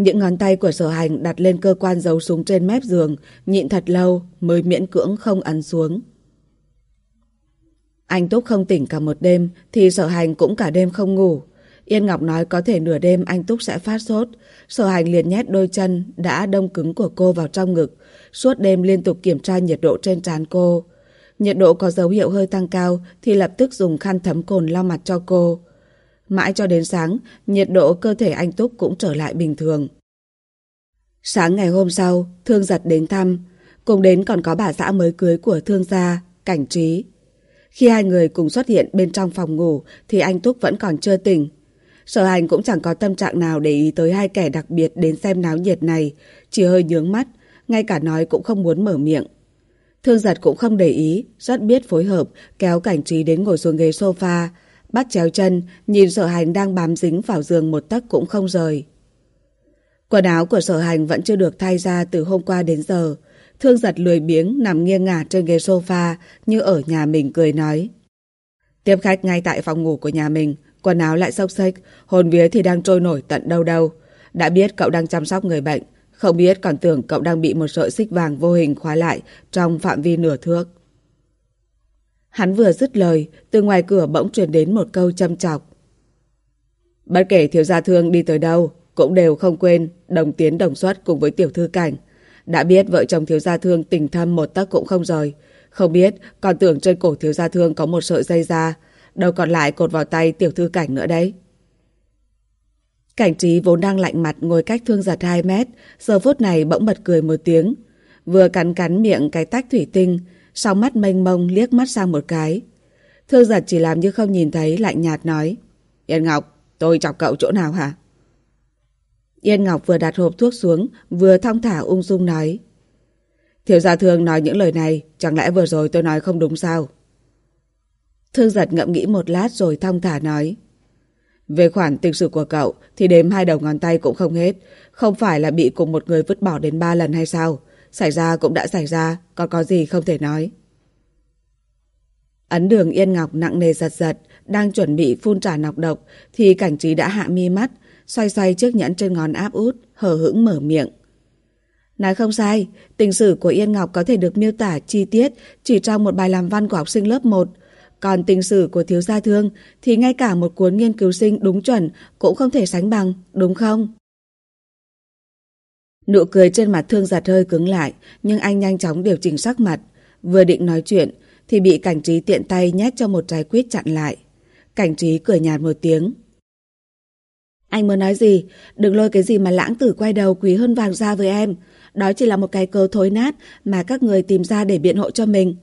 A: Những ngón tay của sở hành đặt lên cơ quan giấu súng trên mép giường, nhịn thật lâu mới miễn cưỡng không ấn xuống. Anh Túc không tỉnh cả một đêm, thì sở hành cũng cả đêm không ngủ. Yên Ngọc nói có thể nửa đêm anh Túc sẽ phát sốt. Sở hành liền nhét đôi chân đã đông cứng của cô vào trong ngực. Suốt đêm liên tục kiểm tra nhiệt độ trên trán cô. Nhiệt độ có dấu hiệu hơi tăng cao thì lập tức dùng khăn thấm cồn lau mặt cho cô. Mãi cho đến sáng, nhiệt độ cơ thể anh Túc cũng trở lại bình thường. Sáng ngày hôm sau, Thương giật đến thăm. Cùng đến còn có bà xã mới cưới của Thương gia, Cảnh Trí. Khi hai người cùng xuất hiện bên trong phòng ngủ thì anh Túc vẫn còn chưa tỉnh. Sở hành cũng chẳng có tâm trạng nào để ý tới hai kẻ đặc biệt đến xem náo nhiệt này, chỉ hơi nhướng mắt, ngay cả nói cũng không muốn mở miệng. Thương giật cũng không để ý, rất biết phối hợp, kéo cảnh trí đến ngồi xuống ghế sofa, bắt chéo chân, nhìn sở hành đang bám dính vào giường một tấc cũng không rời. Quần áo của sở hành vẫn chưa được thay ra từ hôm qua đến giờ. Thương giật lười biếng nằm nghiêng ngả trên ghế sofa như ở nhà mình cười nói. Tiếp khách ngay tại phòng ngủ của nhà mình, quần áo lại xốc xếch, hồn vía thì đang trôi nổi tận đâu đâu. Đã biết cậu đang chăm sóc người bệnh, không biết còn tưởng cậu đang bị một sợi xích vàng vô hình khóa lại trong phạm vi nửa thước. Hắn vừa dứt lời, từ ngoài cửa bỗng truyền đến một câu châm chọc. Bất kể thiếu gia thương đi tới đâu, cũng đều không quên đồng tiến đồng xuất cùng với tiểu thư cảnh. Đã biết vợ chồng thiếu gia thương tình thâm một tấc cũng không rồi. Không biết, còn tưởng trên cổ thiếu gia thương có một sợi dây da, đâu còn lại cột vào tay tiểu thư cảnh nữa đấy. Cảnh trí vốn đang lạnh mặt ngồi cách thương giật 2 mét, giờ phút này bỗng bật cười một tiếng. Vừa cắn cắn miệng cái tách thủy tinh, sau mắt mênh mông liếc mắt sang một cái. Thương giật chỉ làm như không nhìn thấy lạnh nhạt nói. Yên Ngọc, tôi chọc cậu chỗ nào hả? Yên Ngọc vừa đặt hộp thuốc xuống, vừa thong thả ung dung nói. Thiếu gia thương nói những lời này, chẳng lẽ vừa rồi tôi nói không đúng sao? Thương giật ngậm nghĩ một lát rồi thong thả nói. Về khoản tình sử của cậu thì đếm hai đầu ngón tay cũng không hết. Không phải là bị cùng một người vứt bỏ đến ba lần hay sao? Xảy ra cũng đã xảy ra, còn có gì không thể nói. Ấn đường Yên Ngọc nặng nề giật giật, đang chuẩn bị phun trà nọc độc thì cảnh trí đã hạ mi mắt, xoay xoay chiếc nhẫn trên ngón áp út, hờ hững mở miệng. Nói không sai, tình sử của Yên Ngọc có thể được miêu tả chi tiết chỉ trong một bài làm văn của học sinh lớp 1, còn tình sử của thiếu gia thương thì ngay cả một cuốn nghiên cứu sinh đúng chuẩn cũng không thể sánh bằng, đúng không? Nụ cười trên mặt thương giật hơi cứng lại, nhưng anh nhanh chóng điều chỉnh sắc mặt. Vừa định nói chuyện, thì bị cảnh trí tiện tay nhét cho một trái quýt chặn lại. Cảnh trí cười nhạt một tiếng. Anh muốn nói gì? Đừng lôi cái gì mà lãng tử quay đầu quý hơn vàng ra với em. Đó chỉ là một cái cơ thối nát mà các người tìm ra để biện hộ cho mình.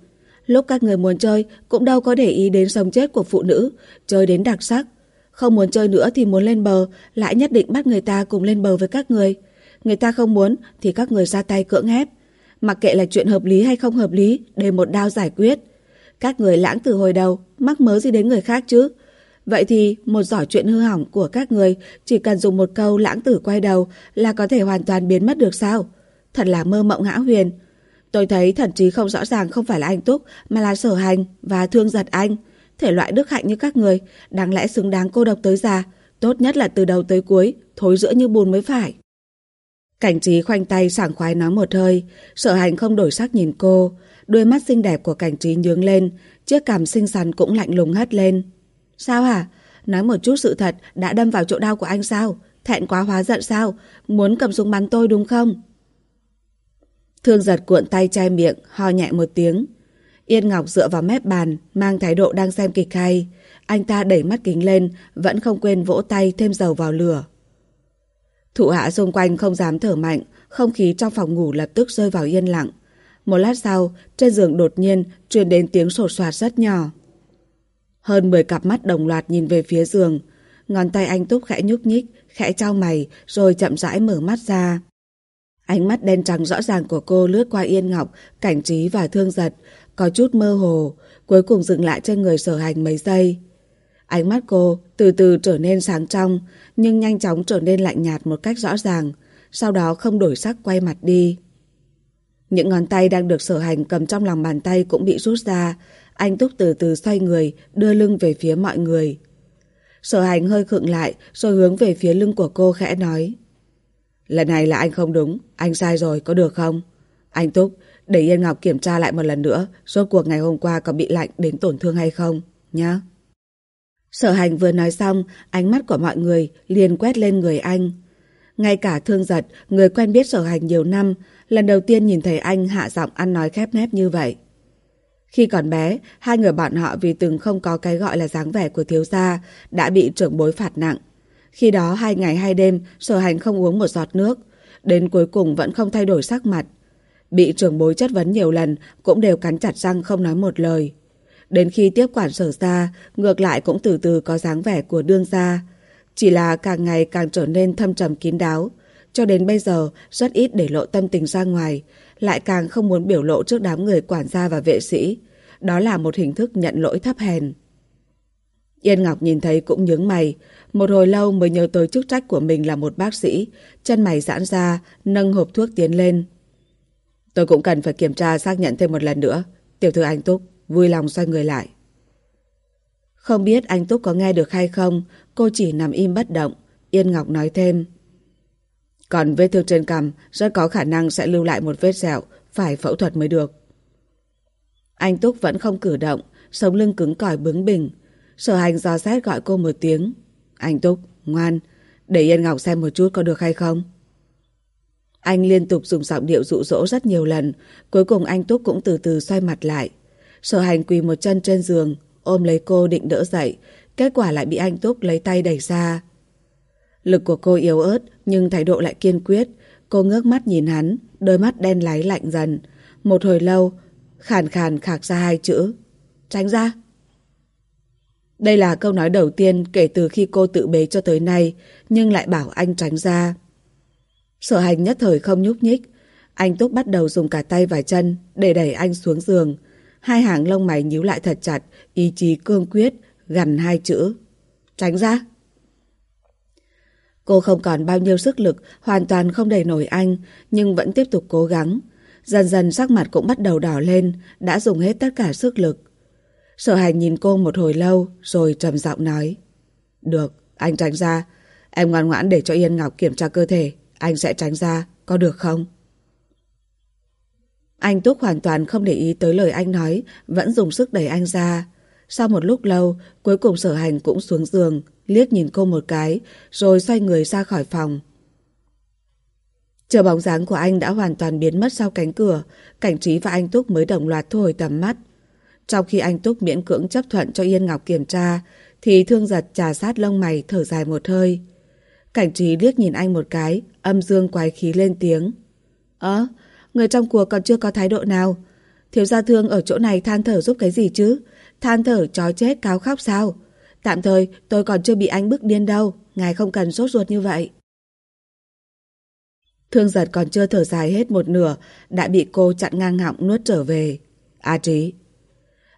A: Lúc các người muốn chơi cũng đâu có để ý đến sống chết của phụ nữ, chơi đến đặc sắc. Không muốn chơi nữa thì muốn lên bờ, lại nhất định bắt người ta cùng lên bờ với các người. Người ta không muốn thì các người ra tay cưỡng ép. Mặc kệ là chuyện hợp lý hay không hợp lý, đều một đao giải quyết. Các người lãng từ hồi đầu, mắc mớ gì đến người khác chứ? Vậy thì một giỏ chuyện hư hỏng của các người chỉ cần dùng một câu lãng tử quay đầu là có thể hoàn toàn biến mất được sao? Thật là mơ mộng hão huyền. Tôi thấy thần trí không rõ ràng không phải là anh Túc mà là sở hành và thương giật anh. Thể loại đức hạnh như các người, đáng lẽ xứng đáng cô độc tới già. Tốt nhất là từ đầu tới cuối, thối giữa như bùn mới phải. Cảnh trí khoanh tay sảng khoái nói một hơi, sở hành không đổi sắc nhìn cô. Đôi mắt xinh đẹp của cảnh trí nhướng lên, chiếc cằm xinh xắn cũng lạnh lùng hất lên. Sao hả? Nói một chút sự thật đã đâm vào chỗ đau của anh sao? Thẹn quá hóa giận sao? Muốn cầm súng bắn tôi đúng không? Thương giật cuộn tay chai miệng, ho nhẹ một tiếng. Yên Ngọc dựa vào mép bàn, mang thái độ đang xem kịch hay. Anh ta đẩy mắt kính lên, vẫn không quên vỗ tay thêm dầu vào lửa. Thụ hạ xung quanh không dám thở mạnh, không khí trong phòng ngủ lập tức rơi vào yên lặng. Một lát sau, trên giường đột nhiên truyền đến tiếng sột soạt rất nhỏ. Hơn 10 cặp mắt đồng loạt nhìn về phía giường. Ngón tay anh Túc khẽ nhúc nhích, khẽ trao mày, rồi chậm rãi mở mắt ra. Ánh mắt đen trắng rõ ràng của cô lướt qua Yên Ngọc, cảnh trí và thương giật, có chút mơ hồ, cuối cùng dừng lại trên người sở hành mấy giây. Ánh mắt cô từ từ trở nên sáng trong, nhưng nhanh chóng trở nên lạnh nhạt một cách rõ ràng, sau đó không đổi sắc quay mặt đi. Những ngón tay đang được sở hành cầm trong lòng bàn tay cũng bị rút ra, anh Túc từ từ xoay người, đưa lưng về phía mọi người. Sở hành hơi khựng lại rồi hướng về phía lưng của cô khẽ nói. Lần này là anh không đúng, anh sai rồi, có được không? Anh Túc, để Yên Ngọc kiểm tra lại một lần nữa, rốt cuộc ngày hôm qua có bị lạnh đến tổn thương hay không, nhá. Sở hành vừa nói xong, ánh mắt của mọi người liền quét lên người anh. Ngay cả thương giật, người quen biết sở hành nhiều năm, lần đầu tiên nhìn thấy anh hạ giọng ăn nói khép nép như vậy. Khi còn bé, hai người bọn họ vì từng không có cái gọi là dáng vẻ của thiếu gia, đã bị trưởng bối phạt nặng. Khi đó hai ngày hai đêm, sở hành không uống một giọt nước, đến cuối cùng vẫn không thay đổi sắc mặt. Bị trưởng bối chất vấn nhiều lần, cũng đều cắn chặt răng không nói một lời. Đến khi tiếp quản sở ra, ngược lại cũng từ từ có dáng vẻ của đương gia. Chỉ là càng ngày càng trở nên thâm trầm kín đáo. Cho đến bây giờ, rất ít để lộ tâm tình ra ngoài, lại càng không muốn biểu lộ trước đám người quản gia và vệ sĩ. Đó là một hình thức nhận lỗi thấp hèn. Yên Ngọc nhìn thấy cũng nhướng mày, một hồi lâu mới nhớ tới chức trách của mình là một bác sĩ, chân mày giãn ra, nâng hộp thuốc tiến lên. Tôi cũng cần phải kiểm tra xác nhận thêm một lần nữa. Tiểu thư anh Túc, vui lòng xoay người lại. Không biết anh Túc có nghe được hay không, cô chỉ nằm im bất động. Yên Ngọc nói thêm. Còn vết thương trên cằm rất có khả năng sẽ lưu lại một vết sẹo, phải phẫu thuật mới được. Anh Túc vẫn không cử động, sống lưng cứng cỏi bướng bỉnh. Sở hành do xét gọi cô một tiếng. Anh Túc, ngoan, để Yên Ngọc xem một chút có được hay không? Anh liên tục dùng giọng điệu dụ dỗ rất nhiều lần, cuối cùng anh Túc cũng từ từ xoay mặt lại. Sở hành quỳ một chân trên giường, ôm lấy cô định đỡ dậy, kết quả lại bị anh Túc lấy tay đẩy ra. Lực của cô yếu ớt, nhưng thái độ lại kiên quyết. Cô ngước mắt nhìn hắn, đôi mắt đen láy lạnh dần. Một hồi lâu, khàn khàn khạc ra hai chữ. Tránh ra! Đây là câu nói đầu tiên kể từ khi cô tự bế cho tới nay, nhưng lại bảo anh tránh ra. Sở hành nhất thời không nhúc nhích. Anh Túc bắt đầu dùng cả tay và chân để đẩy anh xuống giường. Hai hàng lông mày nhíu lại thật chặt, ý chí cương quyết, gần hai chữ. Tránh ra! Cô không còn bao nhiêu sức lực, hoàn toàn không đẩy nổi anh, nhưng vẫn tiếp tục cố gắng. Dần dần sắc mặt cũng bắt đầu đỏ lên, đã dùng hết tất cả sức lực. Sở hành nhìn cô một hồi lâu, rồi trầm giọng nói. Được, anh tránh ra. Em ngoan ngoãn để cho Yên Ngọc kiểm tra cơ thể. Anh sẽ tránh ra, có được không? Anh Túc hoàn toàn không để ý tới lời anh nói, vẫn dùng sức đẩy anh ra. Sau một lúc lâu, cuối cùng sở hành cũng xuống giường, liếc nhìn cô một cái, rồi xoay người ra khỏi phòng. Chờ bóng dáng của anh đã hoàn toàn biến mất sau cánh cửa, cảnh trí và anh Túc mới đồng loạt thu hồi tầm mắt. Trong khi anh Túc miễn cưỡng chấp thuận cho Yên Ngọc kiểm tra, thì thương giật trà sát lông mày thở dài một hơi. Cảnh trí liếc nhìn anh một cái, âm dương quái khí lên tiếng. Ơ, người trong cuộc còn chưa có thái độ nào. Thiếu gia thương ở chỗ này than thở giúp cái gì chứ? Than thở chó chết cáo khóc sao? Tạm thời tôi còn chưa bị anh bức điên đâu, ngài không cần sốt ruột như vậy. Thương giật còn chưa thở dài hết một nửa, đã bị cô chặn ngang họng nuốt trở về. A Trí.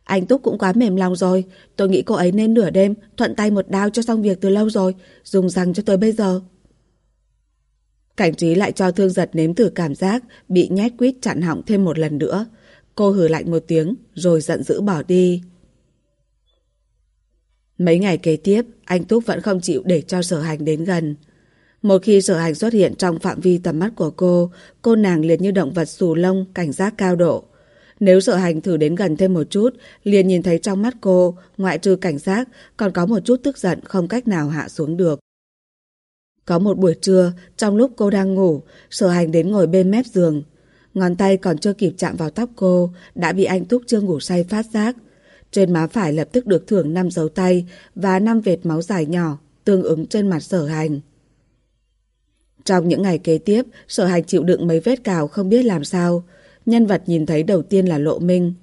A: Anh Túc cũng quá mềm lòng rồi, tôi nghĩ cô ấy nên nửa đêm thuận tay một đao cho xong việc từ lâu rồi, dùng răng cho tới bây giờ. Cảnh trí lại cho thương giật nếm thử cảm giác bị nhét quýt chặn họng thêm một lần nữa. Cô hử lạnh một tiếng rồi giận dữ bỏ đi. Mấy ngày kế tiếp, anh Túc vẫn không chịu để cho sở hành đến gần. Một khi sở hành xuất hiện trong phạm vi tầm mắt của cô, cô nàng liền như động vật xù lông, cảnh giác cao độ. Nếu sở hành thử đến gần thêm một chút, liền nhìn thấy trong mắt cô, ngoại trừ cảnh giác, còn có một chút tức giận không cách nào hạ xuống được. Có một buổi trưa, trong lúc cô đang ngủ, sở hành đến ngồi bên mép giường. Ngón tay còn chưa kịp chạm vào tóc cô, đã bị anh Túc chưa ngủ say phát giác. Trên má phải lập tức được thưởng 5 dấu tay và 5 vệt máu dài nhỏ, tương ứng trên mặt sở hành. Trong những ngày kế tiếp, sở hành chịu đựng mấy vết cào không biết làm sao. nhân vật nhìn thấy đầu tiên là Lộ Minh.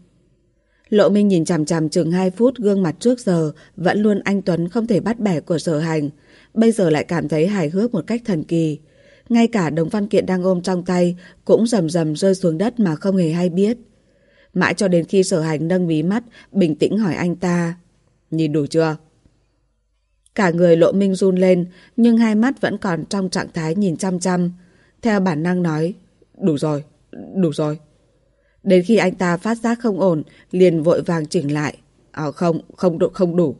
A: Lộ Minh nhìn chằm chằm chừng 2 phút gương mặt trước giờ vẫn luôn anh Tuấn không thể bắt bẻ của sở hành. Bây giờ lại cảm thấy hài hước một cách thần kỳ. Ngay cả đồng văn kiện đang ôm trong tay cũng rầm rầm rơi xuống đất mà không hề hay biết. Mãi cho đến khi sở hành nâng mí mắt, bình tĩnh hỏi anh ta. Nhìn đủ chưa? Cả người lộ minh run lên, nhưng hai mắt vẫn còn trong trạng thái nhìn chăm chăm. Theo bản năng nói, đủ rồi, đủ rồi. Đến khi anh ta phát giác không ổn, liền vội vàng chỉnh lại. À không, không đủ, không đủ.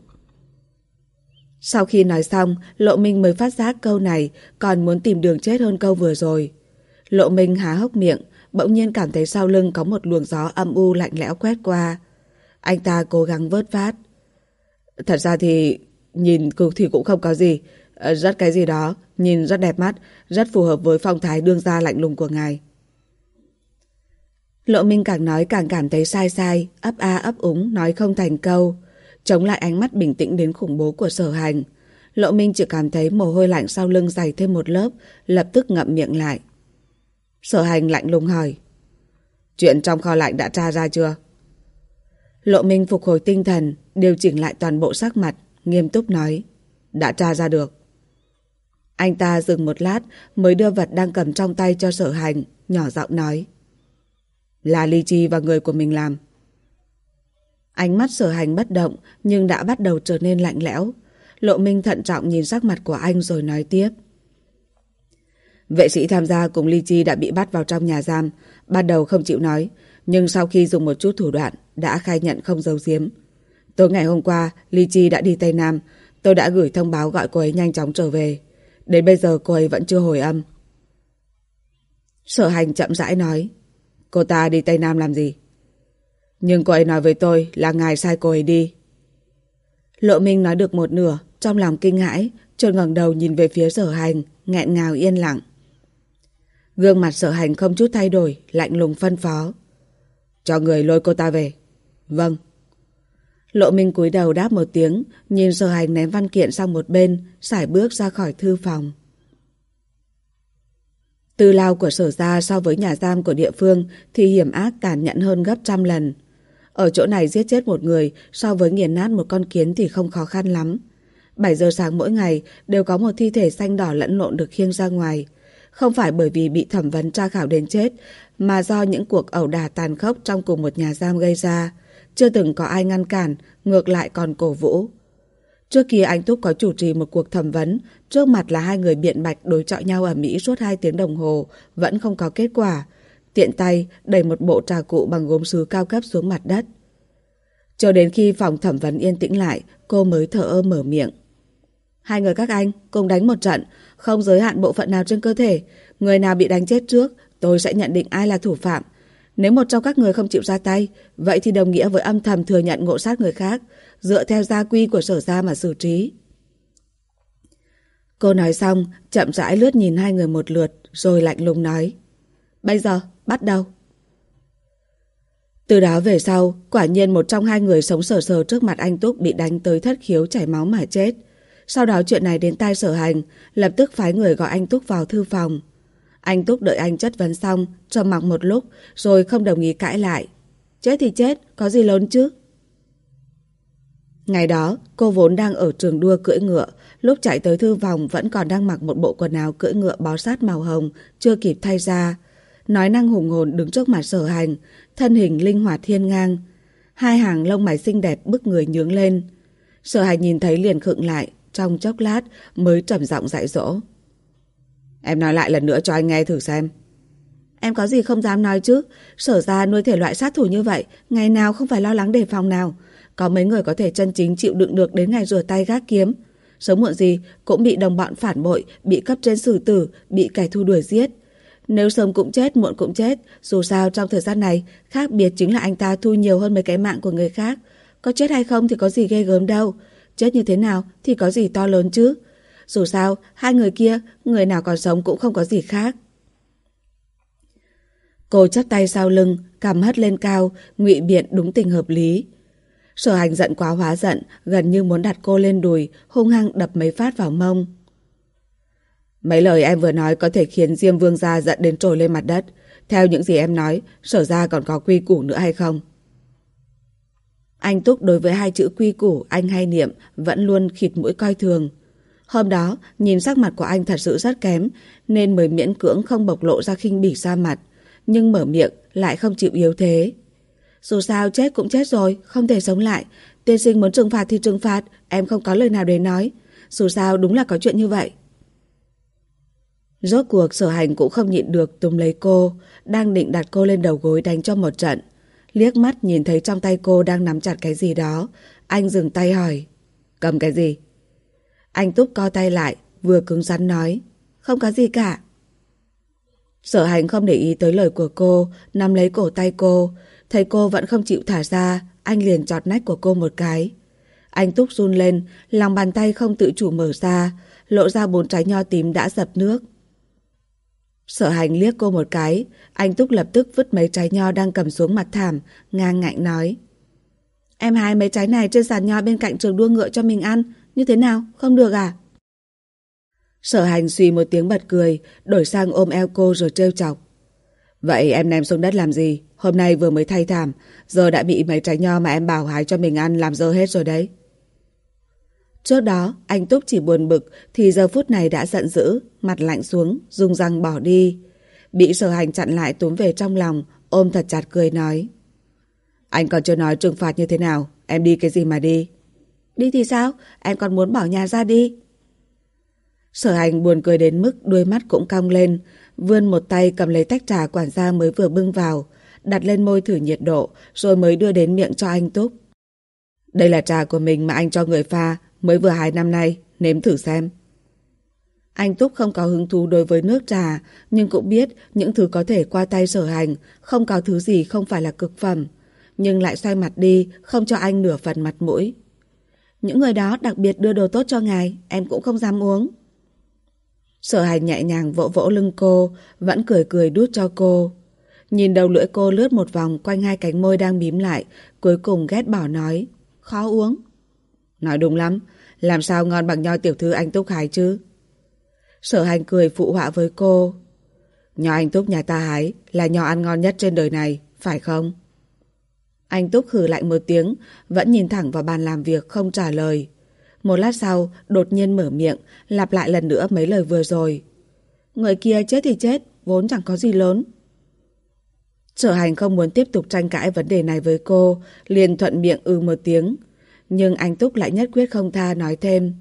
A: Sau khi nói xong, Lộ Minh mới phát giác câu này còn muốn tìm đường chết hơn câu vừa rồi. Lộ Minh há hốc miệng, bỗng nhiên cảm thấy sau lưng có một luồng gió âm u lạnh lẽo quét qua. Anh ta cố gắng vớt vát. Thật ra thì nhìn cực thì cũng không có gì. Ờ, rất cái gì đó, nhìn rất đẹp mắt, rất phù hợp với phong thái đương gia lạnh lùng của ngài. Lộ Minh càng nói càng cảm thấy sai sai, ấp a ấp úng, nói không thành câu. Chống lại ánh mắt bình tĩnh đến khủng bố của sở hành. Lộ Minh chỉ cảm thấy mồ hôi lạnh sau lưng dày thêm một lớp, lập tức ngậm miệng lại. Sở hành lạnh lùng hỏi. Chuyện trong kho lạnh đã tra ra chưa? Lộ Minh phục hồi tinh thần, điều chỉnh lại toàn bộ sắc mặt, nghiêm túc nói. Đã tra ra được. Anh ta dừng một lát mới đưa vật đang cầm trong tay cho sở hành, nhỏ giọng nói. Là Ly Chi và người của mình làm. Ánh mắt sở hành bất động nhưng đã bắt đầu trở nên lạnh lẽo. Lộ Minh thận trọng nhìn sắc mặt của anh rồi nói tiếp. Vệ sĩ tham gia cùng Ly Chi đã bị bắt vào trong nhà giam. Ban đầu không chịu nói, nhưng sau khi dùng một chút thủ đoạn đã khai nhận không giấu giếm. Tối ngày hôm qua, Ly Chi đã đi Tây Nam. Tôi đã gửi thông báo gọi cô ấy nhanh chóng trở về. Đến bây giờ cô ấy vẫn chưa hồi âm. Sở hành chậm rãi nói. Cô ta đi Tây Nam làm gì? Nhưng cô ấy nói với tôi là ngài sai cô ấy đi. Lộ Minh nói được một nửa, trong lòng kinh hãi, trột ngẩng đầu nhìn về phía sở hành, nghẹn ngào yên lặng. Gương mặt sở hành không chút thay đổi, lạnh lùng phân phó. Cho người lôi cô ta về. Vâng. Lộ Minh cúi đầu đáp một tiếng, nhìn sở hành ném văn kiện sang một bên, sải bước ra khỏi thư phòng. Tư lao của sở gia so với nhà giam của địa phương thì hiểm ác tàn nhẫn hơn gấp trăm lần. Ở chỗ này giết chết một người so với nghiền nát một con kiến thì không khó khăn lắm. 7 giờ sáng mỗi ngày đều có một thi thể xanh đỏ lẫn lộn được khiêng ra ngoài. Không phải bởi vì bị thẩm vấn tra khảo đến chết, mà do những cuộc ẩu đả tàn khốc trong cùng một nhà giam gây ra. Chưa từng có ai ngăn cản, ngược lại còn cổ vũ. Trước kia anh Túc có chủ trì một cuộc thẩm vấn, trước mặt là hai người biện bạch đối chọi nhau ở Mỹ suốt 2 tiếng đồng hồ, vẫn không có kết quả. Tiện tay đẩy một bộ trà cụ bằng gốm sứ cao cấp xuống mặt đất. Cho đến khi phòng thẩm vấn yên tĩnh lại, cô mới thở ơ mở miệng. Hai người các anh cùng đánh một trận, không giới hạn bộ phận nào trên cơ thể. Người nào bị đánh chết trước, tôi sẽ nhận định ai là thủ phạm. Nếu một trong các người không chịu ra tay, vậy thì đồng nghĩa với âm thầm thừa nhận ngộ sát người khác, dựa theo gia quy của sở gia mà xử trí. Cô nói xong, chậm rãi lướt nhìn hai người một lượt, rồi lạnh lùng nói. Bây giờ, bắt đầu. Từ đó về sau, quả nhiên một trong hai người sống sờ sờ trước mặt anh Túc bị đánh tới thất khiếu chảy máu mà chết. Sau đó chuyện này đến tai sở hành, lập tức phái người gọi anh Túc vào thư phòng. Anh Túc đợi anh chất vấn xong, cho mặc một lúc, rồi không đồng ý cãi lại. Chết thì chết, có gì lớn chứ? Ngày đó, cô vốn đang ở trường đua cưỡi ngựa, lúc chạy tới thư phòng vẫn còn đang mặc một bộ quần áo cưỡi ngựa bó sát màu hồng, chưa kịp thay ra. Nói năng hùng hồn đứng trước mặt sở hành, thân hình linh hoạt thiên ngang. Hai hàng lông mày xinh đẹp bức người nhướng lên. Sở hành nhìn thấy liền khựng lại, trong chốc lát mới trầm giọng dạy dỗ. Em nói lại lần nữa cho anh nghe thử xem. Em có gì không dám nói chứ, sở ra nuôi thể loại sát thủ như vậy, ngày nào không phải lo lắng đề phòng nào. Có mấy người có thể chân chính chịu đựng được đến ngày rửa tay gác kiếm. Sớm muộn gì cũng bị đồng bọn phản bội, bị cấp trên xử tử, bị kẻ thù đuổi giết. Nếu sớm cũng chết, muộn cũng chết, dù sao trong thời gian này, khác biệt chính là anh ta thu nhiều hơn mấy cái mạng của người khác. Có chết hay không thì có gì ghê gớm đâu. Chết như thế nào thì có gì to lớn chứ. Dù sao, hai người kia, người nào còn sống cũng không có gì khác. Cô chắp tay sau lưng, cằm hất lên cao, ngụy biện đúng tình hợp lý. Sở hành giận quá hóa giận, gần như muốn đặt cô lên đùi, hung hăng đập mấy phát vào mông. Mấy lời em vừa nói có thể khiến Diêm Vương gia giận đến trồi lên mặt đất. Theo những gì em nói, sở ra còn có quy củ nữa hay không? Anh Túc đối với hai chữ quy củ anh hay niệm vẫn luôn khịt mũi coi thường. Hôm đó, nhìn sắc mặt của anh thật sự rất kém, nên mới miễn cưỡng không bộc lộ ra khinh bỉ ra mặt, nhưng mở miệng lại không chịu yếu thế. Dù sao chết cũng chết rồi, không thể sống lại. Tiên sinh muốn trừng phạt thì trừng phạt, em không có lời nào để nói. Dù sao đúng là có chuyện như vậy. Rốt cuộc sở hành cũng không nhịn được túm lấy cô, đang định đặt cô lên đầu gối đánh cho một trận. Liếc mắt nhìn thấy trong tay cô đang nắm chặt cái gì đó, anh dừng tay hỏi. Cầm cái gì? Anh túc co tay lại, vừa cứng rắn nói. Không có gì cả. Sở hành không để ý tới lời của cô, nắm lấy cổ tay cô. Thấy cô vẫn không chịu thả ra, anh liền chọt nách của cô một cái. Anh túc run lên, lòng bàn tay không tự chủ mở ra, lộ ra bốn trái nho tím đã dập nước. Sở hành liếc cô một cái, anh Túc lập tức vứt mấy trái nho đang cầm xuống mặt thảm, ngang ngạnh nói. Em hái mấy trái này trên sàn nho bên cạnh trường đua ngựa cho mình ăn, như thế nào, không được à? Sở hành suy một tiếng bật cười, đổi sang ôm eo cô rồi trêu chọc. Vậy em ném xuống đất làm gì? Hôm nay vừa mới thay thảm, giờ đã bị mấy trái nho mà em bảo hái cho mình ăn làm dơ hết rồi đấy. Trước đó, anh Túc chỉ buồn bực thì giờ phút này đã giận dữ, mặt lạnh xuống, dùng răng bỏ đi. Bị sở hành chặn lại túm về trong lòng, ôm thật chặt cười nói. Anh còn chưa nói trừng phạt như thế nào, em đi cái gì mà đi? Đi thì sao? Em còn muốn bỏ nhà ra đi. Sở hành buồn cười đến mức đuôi mắt cũng cong lên, vươn một tay cầm lấy tách trà quản gia mới vừa bưng vào, đặt lên môi thử nhiệt độ, rồi mới đưa đến miệng cho anh Túc. Đây là trà của mình mà anh cho người pha, mới vừa hai năm nay, nếm thử xem. Anh Túc không có hứng thú đối với nước trà, nhưng cũng biết những thứ có thể qua tay sở hành, không có thứ gì không phải là cực phẩm. Nhưng lại xoay mặt đi, không cho anh nửa phần mặt mũi. Những người đó đặc biệt đưa đồ tốt cho ngài, em cũng không dám uống. Sở hành nhẹ nhàng vỗ vỗ lưng cô, vẫn cười cười đút cho cô. Nhìn đầu lưỡi cô lướt một vòng quanh hai cánh môi đang bím lại, cuối cùng ghét bỏ nói. Khó uống. Nói đúng lắm, làm sao ngon bằng nho tiểu thư anh Túc hái chứ? Sở hành cười phụ họa với cô. Nho anh Túc nhà ta hái là nho ăn ngon nhất trên đời này, phải không? Anh Túc hử lạnh một tiếng, vẫn nhìn thẳng vào bàn làm việc không trả lời. Một lát sau, đột nhiên mở miệng, lặp lại lần nữa mấy lời vừa rồi. Người kia chết thì chết, vốn chẳng có gì lớn. Sở hành không muốn tiếp tục tranh cãi vấn đề này với cô, liền thuận miệng ư một tiếng. Nhưng anh Túc lại nhất quyết không tha nói thêm.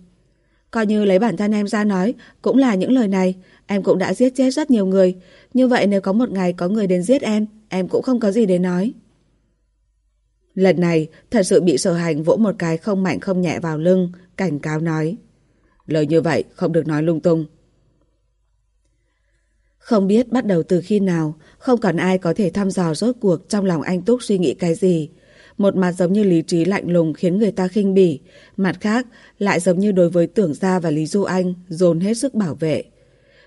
A: Coi như lấy bản thân em ra nói, cũng là những lời này. Em cũng đã giết chết rất nhiều người. Như vậy nếu có một ngày có người đến giết em, em cũng không có gì để nói. Lần này, thật sự bị sở hành vỗ một cái không mạnh không nhẹ vào lưng, cảnh cáo nói. Lời như vậy không được nói lung tung. Không biết bắt đầu từ khi nào, không còn ai có thể thăm dò rốt cuộc trong lòng anh Túc suy nghĩ cái gì. Một mặt giống như lý trí lạnh lùng khiến người ta khinh bỉ, mặt khác lại giống như đối với tưởng gia và Lý Du Anh dồn hết sức bảo vệ.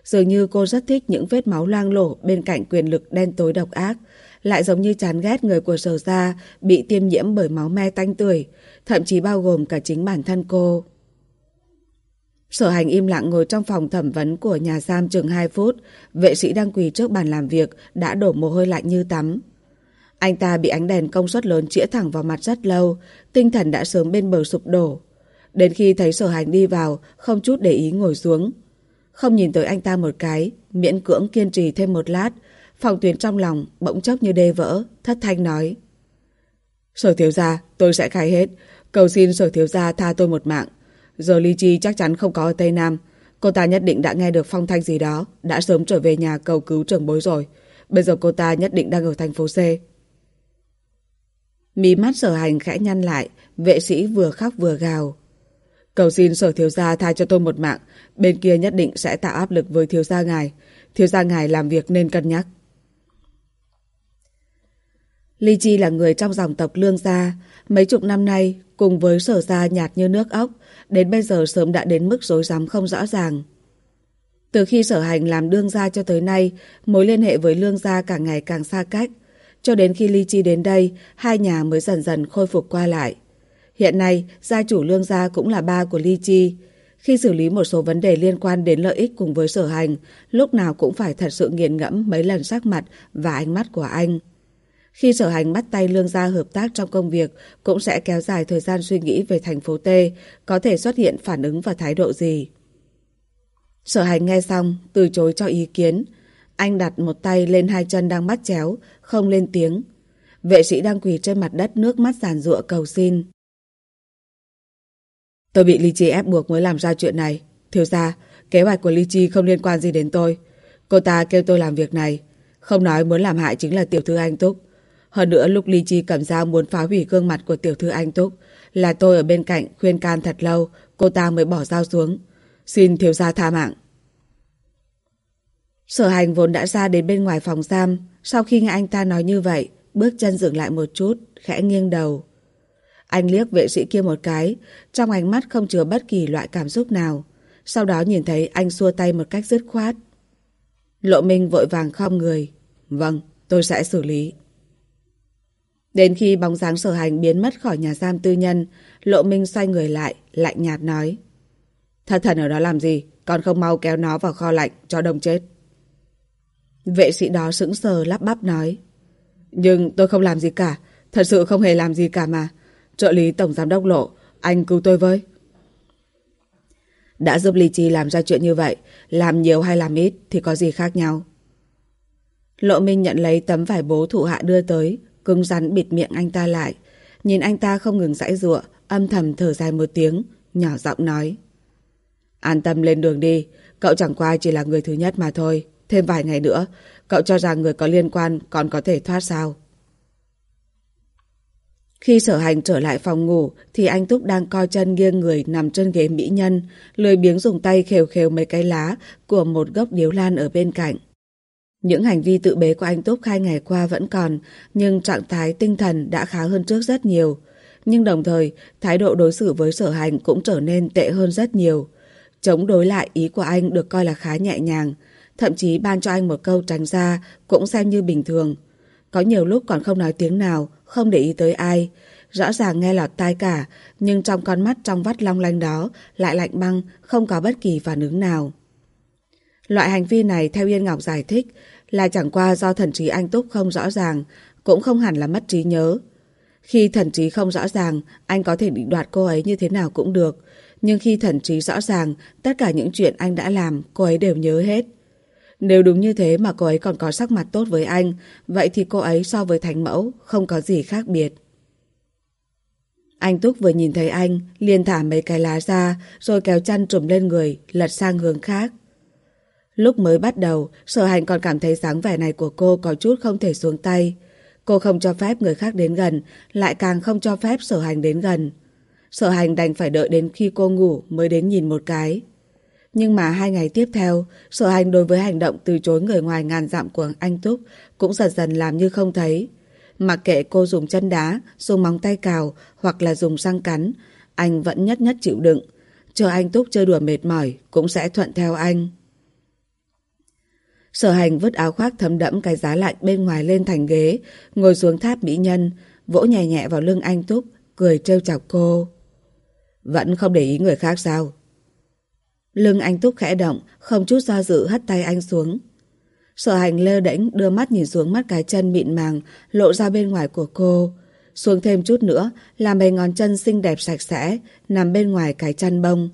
A: Dường như cô rất thích những vết máu loang lổ bên cạnh quyền lực đen tối độc ác, lại giống như chán ghét người của sở gia bị tiêm nhiễm bởi máu me tanh tưởi, thậm chí bao gồm cả chính bản thân cô. Sở hành im lặng ngồi trong phòng thẩm vấn của nhà giam chừng 2 phút, vệ sĩ đang quỳ trước bàn làm việc đã đổ mồ hôi lạnh như tắm. Anh ta bị ánh đèn công suất lớn chĩa thẳng vào mặt rất lâu, tinh thần đã sớm bên bờ sụp đổ. Đến khi thấy sở hành đi vào, không chút để ý ngồi xuống. Không nhìn tới anh ta một cái, miễn cưỡng kiên trì thêm một lát, phòng tuyến trong lòng bỗng chốc như đê vỡ, thất thanh nói. Sở thiếu gia, tôi sẽ khai hết, cầu xin sở thiếu gia tha tôi một mạng. Giờ Ly Chi chắc chắn không có ở Tây Nam. Cô ta nhất định đã nghe được phong thanh gì đó, đã sớm trở về nhà cầu cứu trưởng bối rồi. Bây giờ cô ta nhất định đang ở thành phố C. Mí mắt sở hành khẽ nhăn lại, vệ sĩ vừa khóc vừa gào. Cầu xin sở thiếu gia tha cho tôi một mạng, bên kia nhất định sẽ tạo áp lực với thiếu gia ngài. Thiếu gia ngài làm việc nên cân nhắc. Ly Chi là người trong dòng tộc Lương Gia, mấy chục năm nay cùng với sở gia nhạt như nước ốc, đến bây giờ sớm đã đến mức rối rắm không rõ ràng. Từ khi sở hành làm đương gia cho tới nay, mối liên hệ với lương gia càng ngày càng xa cách. Cho đến khi Ly Chi đến đây, hai nhà mới dần dần khôi phục qua lại. Hiện nay, gia chủ lương gia cũng là ba của Ly Chi. khi xử lý một số vấn đề liên quan đến lợi ích cùng với sở hành, lúc nào cũng phải thật sự nghiền ngẫm mấy lần sắc mặt và ánh mắt của anh. Khi sở hành bắt tay lương gia hợp tác trong công việc, cũng sẽ kéo dài thời gian suy nghĩ về thành phố T, có thể xuất hiện phản ứng và thái độ gì. Sở hành nghe xong, từ chối cho ý kiến. Anh đặt một tay lên hai chân đang bắt chéo, không lên tiếng. Vệ sĩ đang quỳ trên mặt đất nước mắt giàn rụa cầu xin. Tôi bị Ly Chi ép buộc mới làm ra chuyện này. Thiếu ra, kế hoạch của Ly Chi không liên quan gì đến tôi. Cô ta kêu tôi làm việc này. Không nói muốn làm hại chính là tiểu thư anh Túc. Hơn nữa lúc Ly Chi cầm dao muốn phá hủy gương mặt của tiểu thư anh Túc là tôi ở bên cạnh khuyên can thật lâu cô ta mới bỏ dao xuống. Xin thiếu gia tha mạng. Sở hành vốn đã ra đến bên ngoài phòng giam sau khi nghe anh ta nói như vậy bước chân dừng lại một chút khẽ nghiêng đầu. Anh liếc vệ sĩ kia một cái, trong ánh mắt không chứa bất kỳ loại cảm xúc nào. Sau đó nhìn thấy anh xua tay một cách dứt khoát. Lộ Minh vội vàng khom người. Vâng, tôi sẽ xử lý. Đến khi bóng dáng sở hành biến mất khỏi nhà giam tư nhân, Lộ Minh xoay người lại, lạnh nhạt nói. Thật thần ở đó làm gì, còn không mau kéo nó vào kho lạnh cho đông chết. Vệ sĩ đó sững sờ lắp bắp nói. Nhưng tôi không làm gì cả, thật sự không hề làm gì cả mà. Trợ lý Tổng Giám đốc Lộ, anh cứu tôi với. Đã giúp Lý Chi làm ra chuyện như vậy, làm nhiều hay làm ít thì có gì khác nhau. Lộ Minh nhận lấy tấm vải bố thủ hạ đưa tới, cứng rắn bịt miệng anh ta lại. Nhìn anh ta không ngừng dãy giụa, âm thầm thở dài một tiếng, nhỏ giọng nói. An tâm lên đường đi, cậu chẳng qua chỉ là người thứ nhất mà thôi. Thêm vài ngày nữa, cậu cho rằng người có liên quan còn có thể thoát sao? Khi sở hành trở lại phòng ngủ thì anh Túc đang co chân nghiêng người nằm trên ghế mỹ nhân, lười biếng dùng tay khều khều mấy cái lá của một gốc điếu lan ở bên cạnh. Những hành vi tự bế của anh Túc hai ngày qua vẫn còn, nhưng trạng thái tinh thần đã khá hơn trước rất nhiều. Nhưng đồng thời, thái độ đối xử với sở hành cũng trở nên tệ hơn rất nhiều. Chống đối lại ý của anh được coi là khá nhẹ nhàng, thậm chí ban cho anh một câu tránh ra cũng xem như bình thường. Có nhiều lúc còn không nói tiếng nào, không để ý tới ai. Rõ ràng nghe lọt tai cả, nhưng trong con mắt trong vắt long lanh đó lại lạnh băng, không có bất kỳ phản ứng nào. Loại hành vi này theo Yên Ngọc giải thích là chẳng qua do thần trí anh Túc không rõ ràng, cũng không hẳn là mất trí nhớ. Khi thần trí không rõ ràng, anh có thể định đoạt cô ấy như thế nào cũng được. Nhưng khi thần trí rõ ràng, tất cả những chuyện anh đã làm, cô ấy đều nhớ hết. Nếu đúng như thế mà cô ấy còn có sắc mặt tốt với anh, vậy thì cô ấy so với thánh mẫu không có gì khác biệt. Anh Túc vừa nhìn thấy anh, liền thả mấy cái lá ra, rồi kéo chăn trùm lên người, lật sang hướng khác. Lúc mới bắt đầu, sở hành còn cảm thấy dáng vẻ này của cô có chút không thể xuống tay. Cô không cho phép người khác đến gần, lại càng không cho phép sở hành đến gần. Sở hành đành phải đợi đến khi cô ngủ mới đến nhìn một cái. Nhưng mà hai ngày tiếp theo, sở hành đối với hành động từ chối người ngoài ngàn dặm của anh Túc cũng dần dần làm như không thấy. Mặc kệ cô dùng chân đá, dùng móng tay cào hoặc là dùng răng cắn, anh vẫn nhất nhất chịu đựng. Chờ anh Túc chơi đùa mệt mỏi cũng sẽ thuận theo anh. Sở hành vứt áo khoác thấm đẫm cái giá lạnh bên ngoài lên thành ghế, ngồi xuống tháp mỹ nhân, vỗ nhẹ nhẹ vào lưng anh Túc, cười trêu chọc cô. Vẫn không để ý người khác sao? Lưng anh Túc khẽ động, không chút do dự hất tay anh xuống. Sở hành lơ đễnh đưa mắt nhìn xuống mắt cái chân mịn màng lộ ra bên ngoài của cô. Xuống thêm chút nữa là mấy ngón chân xinh đẹp sạch sẽ nằm bên ngoài cái chân bông.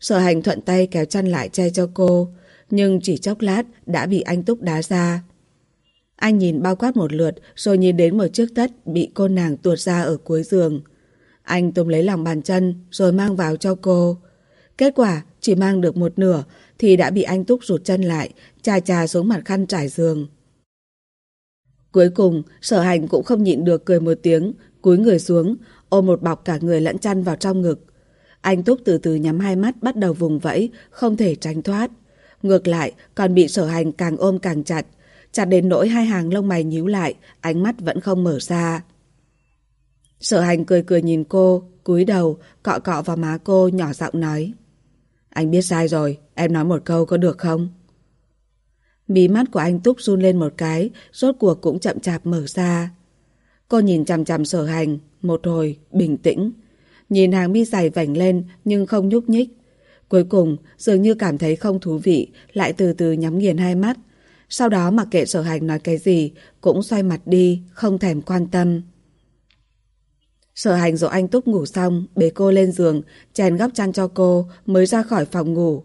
A: Sở hành thuận tay kéo chân lại che cho cô, nhưng chỉ chốc lát đã bị anh Túc đá ra. Anh nhìn bao quát một lượt rồi nhìn đến một chiếc tất bị cô nàng tuột ra ở cuối giường. Anh túm lấy lòng bàn chân rồi mang vào cho cô. Kết quả chỉ mang được một nửa thì đã bị anh Túc rụt chân lại, chà chà xuống mặt khăn trải giường. Cuối cùng, sở hành cũng không nhịn được cười một tiếng, cúi người xuống, ôm một bọc cả người lẫn chăn vào trong ngực. Anh Túc từ từ nhắm hai mắt bắt đầu vùng vẫy, không thể tránh thoát. Ngược lại, còn bị sở hành càng ôm càng chặt, chặt đến nỗi hai hàng lông mày nhíu lại, ánh mắt vẫn không mở ra. Sở hành cười cười nhìn cô, cúi đầu, cọ cọ vào má cô nhỏ giọng nói. Anh biết sai rồi, em nói một câu có được không? Mí mắt của anh Túc run lên một cái, rốt cuộc cũng chậm chạp mở ra. Cô nhìn chằm chằm sở hành, một hồi, bình tĩnh. Nhìn hàng mi dày vảnh lên nhưng không nhúc nhích. Cuối cùng, dường như cảm thấy không thú vị, lại từ từ nhắm nghiền hai mắt. Sau đó mặc kệ sở hành nói cái gì, cũng xoay mặt đi, không thèm quan tâm. Sở hành dỗ anh Túc ngủ xong, bế cô lên giường, chèn góc chăn cho cô, mới ra khỏi phòng ngủ.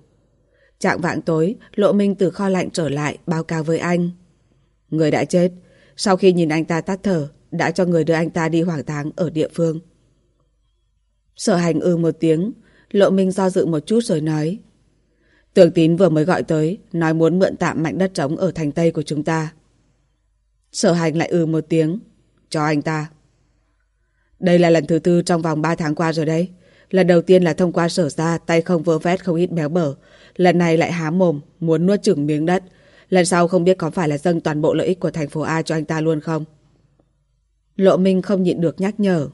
A: Trạng vạng tối, Lộ Minh từ kho lạnh trở lại, báo cáo với anh. Người đã chết, sau khi nhìn anh ta tắt thở, đã cho người đưa anh ta đi hoảng táng ở địa phương. Sở hành ư một tiếng, Lộ Minh do dự một chút rồi nói. Tưởng tín vừa mới gọi tới, nói muốn mượn tạm mảnh đất trống ở thành Tây của chúng ta. Sở hành lại ư một tiếng, cho anh ta. Đây là lần thứ tư trong vòng 3 tháng qua rồi đấy. Lần đầu tiên là thông qua sở ra, tay không vơ vét không ít béo bở. Lần này lại há mồm, muốn nuốt chửng miếng đất. Lần sau không biết có phải là dâng toàn bộ lợi ích của thành phố A cho anh ta luôn không? Lộ Minh không nhịn được nhắc nhở.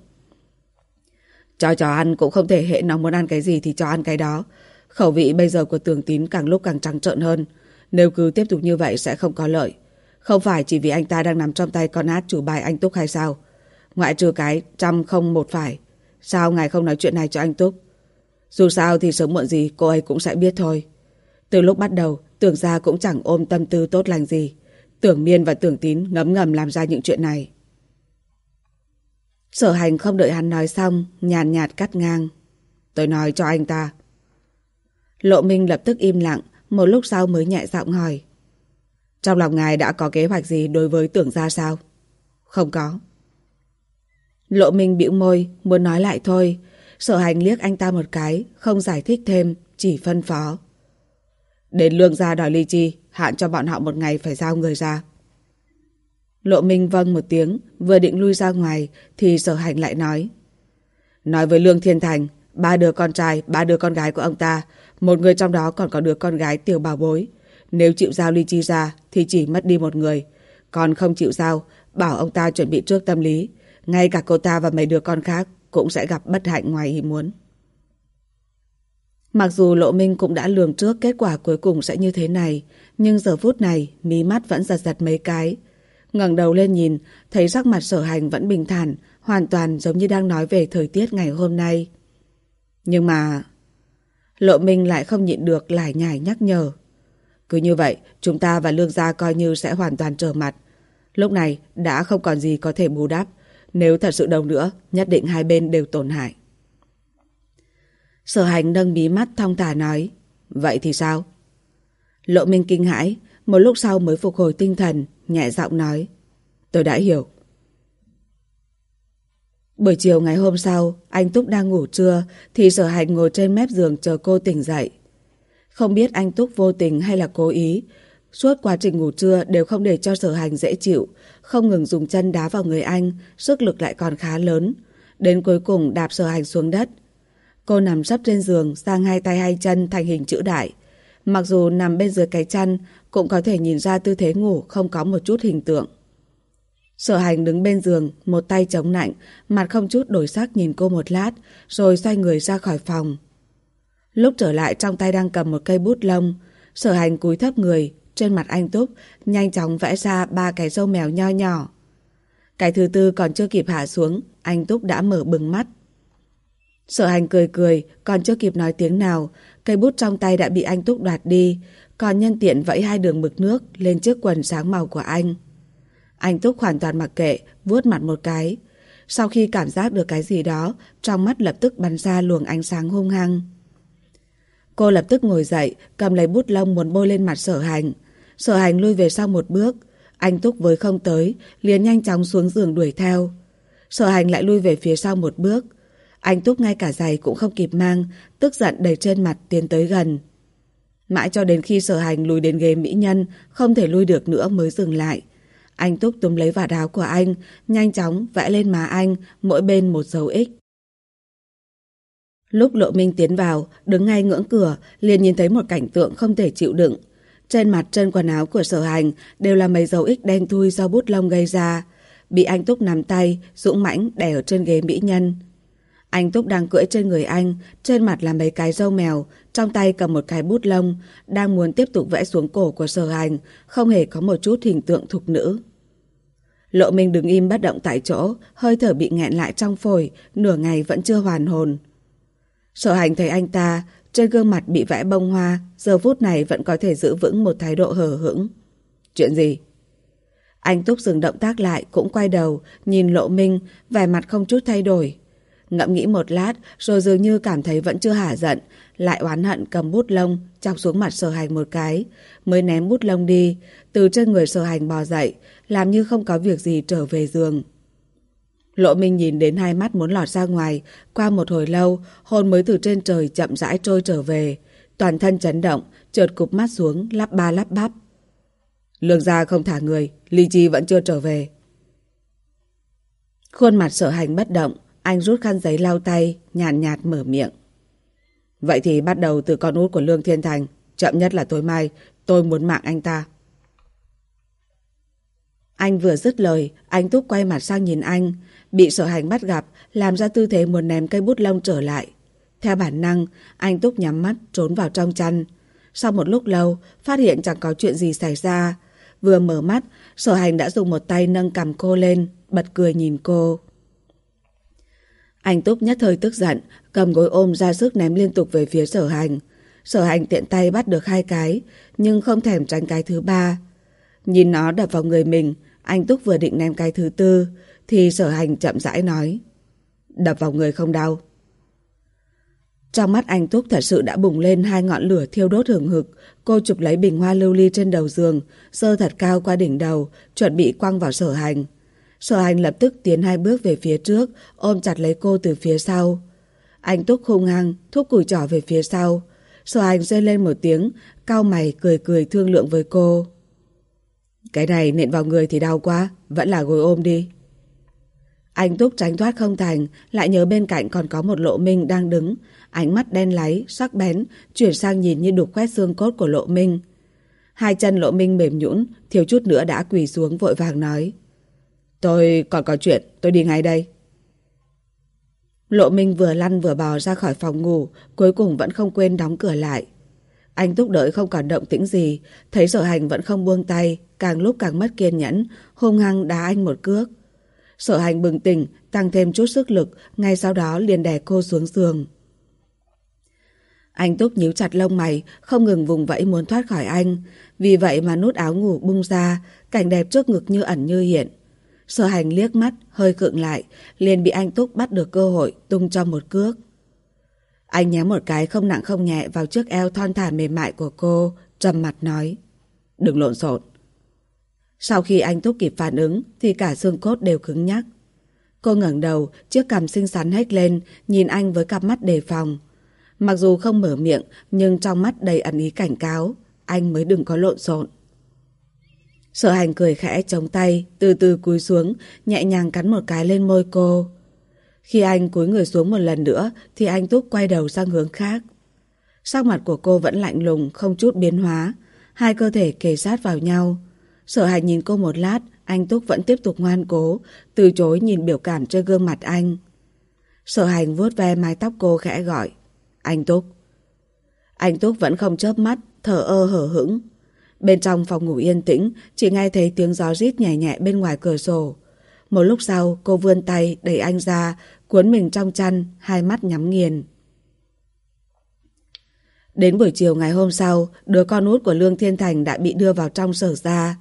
A: Cho chó ăn cũng không thể hệ nó muốn ăn cái gì thì cho ăn cái đó. Khẩu vị bây giờ của tường tín càng lúc càng trắng trợn hơn. Nếu cứ tiếp tục như vậy sẽ không có lợi. Không phải chỉ vì anh ta đang nằm trong tay con át chủ bài anh Túc hay sao? Ngoại trừ cái trăm không một phải. Sao ngài không nói chuyện này cho anh Túc? Dù sao thì sớm muộn gì cô ấy cũng sẽ biết thôi. Từ lúc bắt đầu, tưởng ra cũng chẳng ôm tâm tư tốt lành gì. Tưởng miên và tưởng tín ngấm ngầm làm ra những chuyện này. Sở hành không đợi hắn nói xong, nhàn nhạt, nhạt cắt ngang. Tôi nói cho anh ta. Lộ Minh lập tức im lặng, một lúc sau mới nhẹ giọng hỏi. Trong lòng ngài đã có kế hoạch gì đối với tưởng gia sao? Không có. Lộ Minh bĩu môi, muốn nói lại thôi. Sở hành liếc anh ta một cái, không giải thích thêm, chỉ phân phó. Đến lương gia đòi ly chi, hạn cho bọn họ một ngày phải giao người ra. Lộ Minh vâng một tiếng, vừa định lui ra ngoài, thì sở hành lại nói. Nói với Lương Thiên Thành, ba đứa con trai, ba đứa con gái của ông ta, một người trong đó còn có đứa con gái tiểu bảo bối. Nếu chịu giao ly chi ra, thì chỉ mất đi một người. Còn không chịu giao, bảo ông ta chuẩn bị trước tâm lý. Ngay cả cô ta và mấy đứa con khác cũng sẽ gặp bất hạnh ngoài ý muốn. Mặc dù Lộ Minh cũng đã lường trước kết quả cuối cùng sẽ như thế này, nhưng giờ phút này mí mắt vẫn giật giật mấy cái. ngẩng đầu lên nhìn, thấy sắc mặt sở hành vẫn bình thản, hoàn toàn giống như đang nói về thời tiết ngày hôm nay. Nhưng mà... Lộ Minh lại không nhịn được lải nhải nhắc nhở. Cứ như vậy, chúng ta và Lương Gia coi như sẽ hoàn toàn trở mặt. Lúc này đã không còn gì có thể bù đắp. Nếu thật sự đâu nữa, nhất định hai bên đều tổn hại. Sở hành nâng bí mắt thong thả nói. Vậy thì sao? Lộ Minh kinh hãi, một lúc sau mới phục hồi tinh thần, nhẹ giọng nói. Tôi đã hiểu. Buổi chiều ngày hôm sau, anh Túc đang ngủ trưa, thì sở hành ngồi trên mép giường chờ cô tỉnh dậy. Không biết anh Túc vô tình hay là cố ý, suốt quá trình ngủ trưa đều không để cho sở hành dễ chịu, không ngừng dùng chân đá vào người anh, sức lực lại còn khá lớn. Đến cuối cùng đạp sở hành xuống đất. Cô nằm sấp trên giường, sang hai tay hai chân thành hình chữ đại. Mặc dù nằm bên dưới cái chăn, cũng có thể nhìn ra tư thế ngủ không có một chút hình tượng. Sở hành đứng bên giường, một tay chống nạnh, mặt không chút đổi sắc nhìn cô một lát, rồi xoay người ra khỏi phòng. Lúc trở lại trong tay đang cầm một cây bút lông, sở hành cúi thấp người, trên mặt anh Túc, nhanh chóng vẽ ra ba cái râu mèo nho nhỏ. Cái thứ tư còn chưa kịp hạ xuống, anh Túc đã mở bừng mắt. Sở hành cười cười, còn chưa kịp nói tiếng nào, cây bút trong tay đã bị anh Túc đoạt đi, còn nhân tiện vẫy hai đường mực nước lên chiếc quần sáng màu của anh. Anh Túc hoàn toàn mặc kệ, vuốt mặt một cái. Sau khi cảm giác được cái gì đó, trong mắt lập tức bắn ra luồng ánh sáng hung hăng. Cô lập tức ngồi dậy, cầm lấy bút lông muốn bôi lên mặt sở hành. Sở hành lui về sau một bước. Anh Túc với không tới, liền nhanh chóng xuống giường đuổi theo. Sở hành lại lui về phía sau một bước. Anh Túc ngay cả giày cũng không kịp mang, tức giận đầy trên mặt tiến tới gần. Mãi cho đến khi sở hành lùi đến ghế mỹ nhân, không thể lui được nữa mới dừng lại. Anh Túc túm lấy vạt áo của anh, nhanh chóng vẽ lên má anh, mỗi bên một dấu ích. Lúc Lộ Minh tiến vào, đứng ngay ngưỡng cửa, liền nhìn thấy một cảnh tượng không thể chịu đựng. Trên mặt chân quần áo của sở hành đều là mấy dấu ích đen thui do bút lông gây ra. Bị anh Túc nắm tay, dũng mãnh đè ở trên ghế mỹ nhân. Anh Túc đang cưỡi trên người anh, trên mặt là mấy cái râu mèo, trong tay cầm một cái bút lông, đang muốn tiếp tục vẽ xuống cổ của sở hành, không hề có một chút hình tượng thục nữ. Lộ Minh đứng im bất động tại chỗ, hơi thở bị nghẹn lại trong phổi, nửa ngày vẫn chưa hoàn hồn. Sở hành thấy anh ta, trên gương mặt bị vẽ bông hoa, giờ phút này vẫn có thể giữ vững một thái độ hờ hững. Chuyện gì? Anh Túc dừng động tác lại, cũng quay đầu, nhìn Lộ Minh, vẻ mặt không chút thay đổi. Ngẫm nghĩ một lát, rồi dường như cảm thấy vẫn chưa hả giận, lại oán hận cầm bút lông, chọc xuống mặt sở hành một cái, mới ném bút lông đi, từ trên người sở hành bò dậy, làm như không có việc gì trở về giường. Lộ Minh nhìn đến hai mắt muốn lọt ra ngoài, qua một hồi lâu, hồn mới từ trên trời chậm rãi trôi trở về. Toàn thân chấn động, trượt cụp mắt xuống, lắp ba lắp bắp. Lương gia không thả người, Ly Chi vẫn chưa trở về. Khuôn mặt sợ hành bất động, anh rút khăn giấy lau tay, nhàn nhạt, nhạt mở miệng. Vậy thì bắt đầu từ con út của Lương Thiên Thành, chậm nhất là tối mai, tôi muốn mạng anh ta. Anh vừa dứt lời, anh Túc quay mặt sang nhìn anh, bị sợ hành bắt gặp, làm ra tư thế muốn ném cây bút lông trở lại. Theo bản năng, anh Túc nhắm mắt, trốn vào trong chăn. Sau một lúc lâu, phát hiện chẳng có chuyện gì xảy ra. Vừa mở mắt, sở hành đã dùng một tay nâng cầm cô lên, bật cười nhìn cô. Anh Túc nhất thời tức giận, cầm gối ôm ra sức ném liên tục về phía sở hành. Sở hành tiện tay bắt được hai cái, nhưng không thèm tránh cái thứ ba. Nhìn nó đập vào người mình, anh Túc vừa định ném cái thứ tư, thì sở hành chậm rãi nói. Đập vào người không đau. Trong mắt anh Túc thật sự đã bùng lên hai ngọn lửa thiêu đốt hừng hực. Cô chụp lấy bình hoa lưu ly trên đầu giường, sơ thật cao qua đỉnh đầu, chuẩn bị quăng vào sở hành. Sở hành lập tức tiến hai bước về phía trước, ôm chặt lấy cô từ phía sau. Anh Túc hung hăng, thúc cùi trỏ về phía sau. Sở hành rơi lên một tiếng, cao mày cười cười thương lượng với cô. Cái này nện vào người thì đau quá, vẫn là gối ôm đi. Anh Túc tránh thoát không thành, lại nhớ bên cạnh còn có một lộ minh đang đứng. Ánh mắt đen láy, sắc bén, chuyển sang nhìn như đục khoét xương cốt của lộ minh. Hai chân lộ minh mềm nhũn, thiếu chút nữa đã quỳ xuống vội vàng nói. Tôi còn có chuyện, tôi đi ngay đây. Lộ minh vừa lăn vừa bò ra khỏi phòng ngủ, cuối cùng vẫn không quên đóng cửa lại. Anh Túc đợi không còn động tĩnh gì, thấy sở hành vẫn không buông tay, càng lúc càng mất kiên nhẫn, hung hăng đá anh một cước. Sở hành bừng tỉnh, tăng thêm chút sức lực, ngay sau đó liền đè cô xuống giường. Anh Túc nhíu chặt lông mày, không ngừng vùng vẫy muốn thoát khỏi anh. Vì vậy mà nút áo ngủ bung ra, cảnh đẹp trước ngực như ẩn như hiện. Sở hành liếc mắt, hơi cựng lại, liền bị anh Túc bắt được cơ hội, tung cho một cước. Anh nhé một cái không nặng không nhẹ vào chiếc eo thon thả mềm mại của cô, trầm mặt nói. Đừng lộn xộn. Sau khi anh Túc kịp phản ứng thì cả xương cốt đều cứng nhắc. Cô ngẩng đầu, chiếc cằm xinh xắn hết lên, nhìn anh với cặp mắt đề phòng. Mặc dù không mở miệng, nhưng trong mắt đầy ẩn ý cảnh cáo, anh mới đừng có lộn xộn. Sở hành cười khẽ chống tay, từ từ cúi xuống, nhẹ nhàng cắn một cái lên môi cô. Khi anh cúi người xuống một lần nữa, thì anh Túc quay đầu sang hướng khác. Sắc mặt của cô vẫn lạnh lùng, không chút biến hóa. Hai cơ thể kề sát vào nhau. Sở hành nhìn cô một lát, anh Túc vẫn tiếp tục ngoan cố, từ chối nhìn biểu cảm trên gương mặt anh. Sở hành vuốt ve mái tóc cô khẽ gọi. Anh Túc. Anh Túc vẫn không chớp mắt, thở ơ hở hững. Bên trong phòng ngủ yên tĩnh, chỉ nghe thấy tiếng gió rít nhẹ nhẹ bên ngoài cửa sổ. Một lúc sau, cô vươn tay đẩy anh ra, cuốn mình trong chăn, hai mắt nhắm nghiền. Đến buổi chiều ngày hôm sau, đứa con út của Lương Thiên Thành đã bị đưa vào trong sở ra.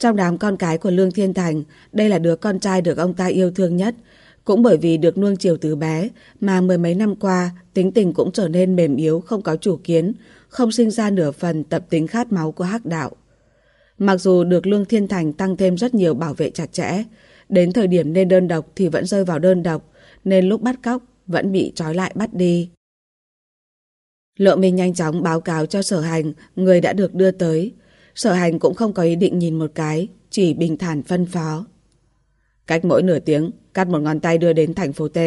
A: Trong đám con cái của Lương Thiên Thành, đây là đứa con trai được ông ta yêu thương nhất. Cũng bởi vì được nuông chiều từ bé mà mười mấy năm qua tính tình cũng trở nên mềm yếu, không có chủ kiến, không sinh ra nửa phần tập tính khát máu của hắc đạo. Mặc dù được Lương Thiên Thành tăng thêm rất nhiều bảo vệ chặt chẽ, đến thời điểm nên đơn độc thì vẫn rơi vào đơn độc, nên lúc bắt cóc vẫn bị trói lại bắt đi. Lộ Minh nhanh chóng báo cáo cho sở hành người đã được đưa tới. Sở hành cũng không có ý định nhìn một cái, chỉ bình thản phân phó. Cách mỗi nửa tiếng, cắt một ngón tay đưa đến thành phố T.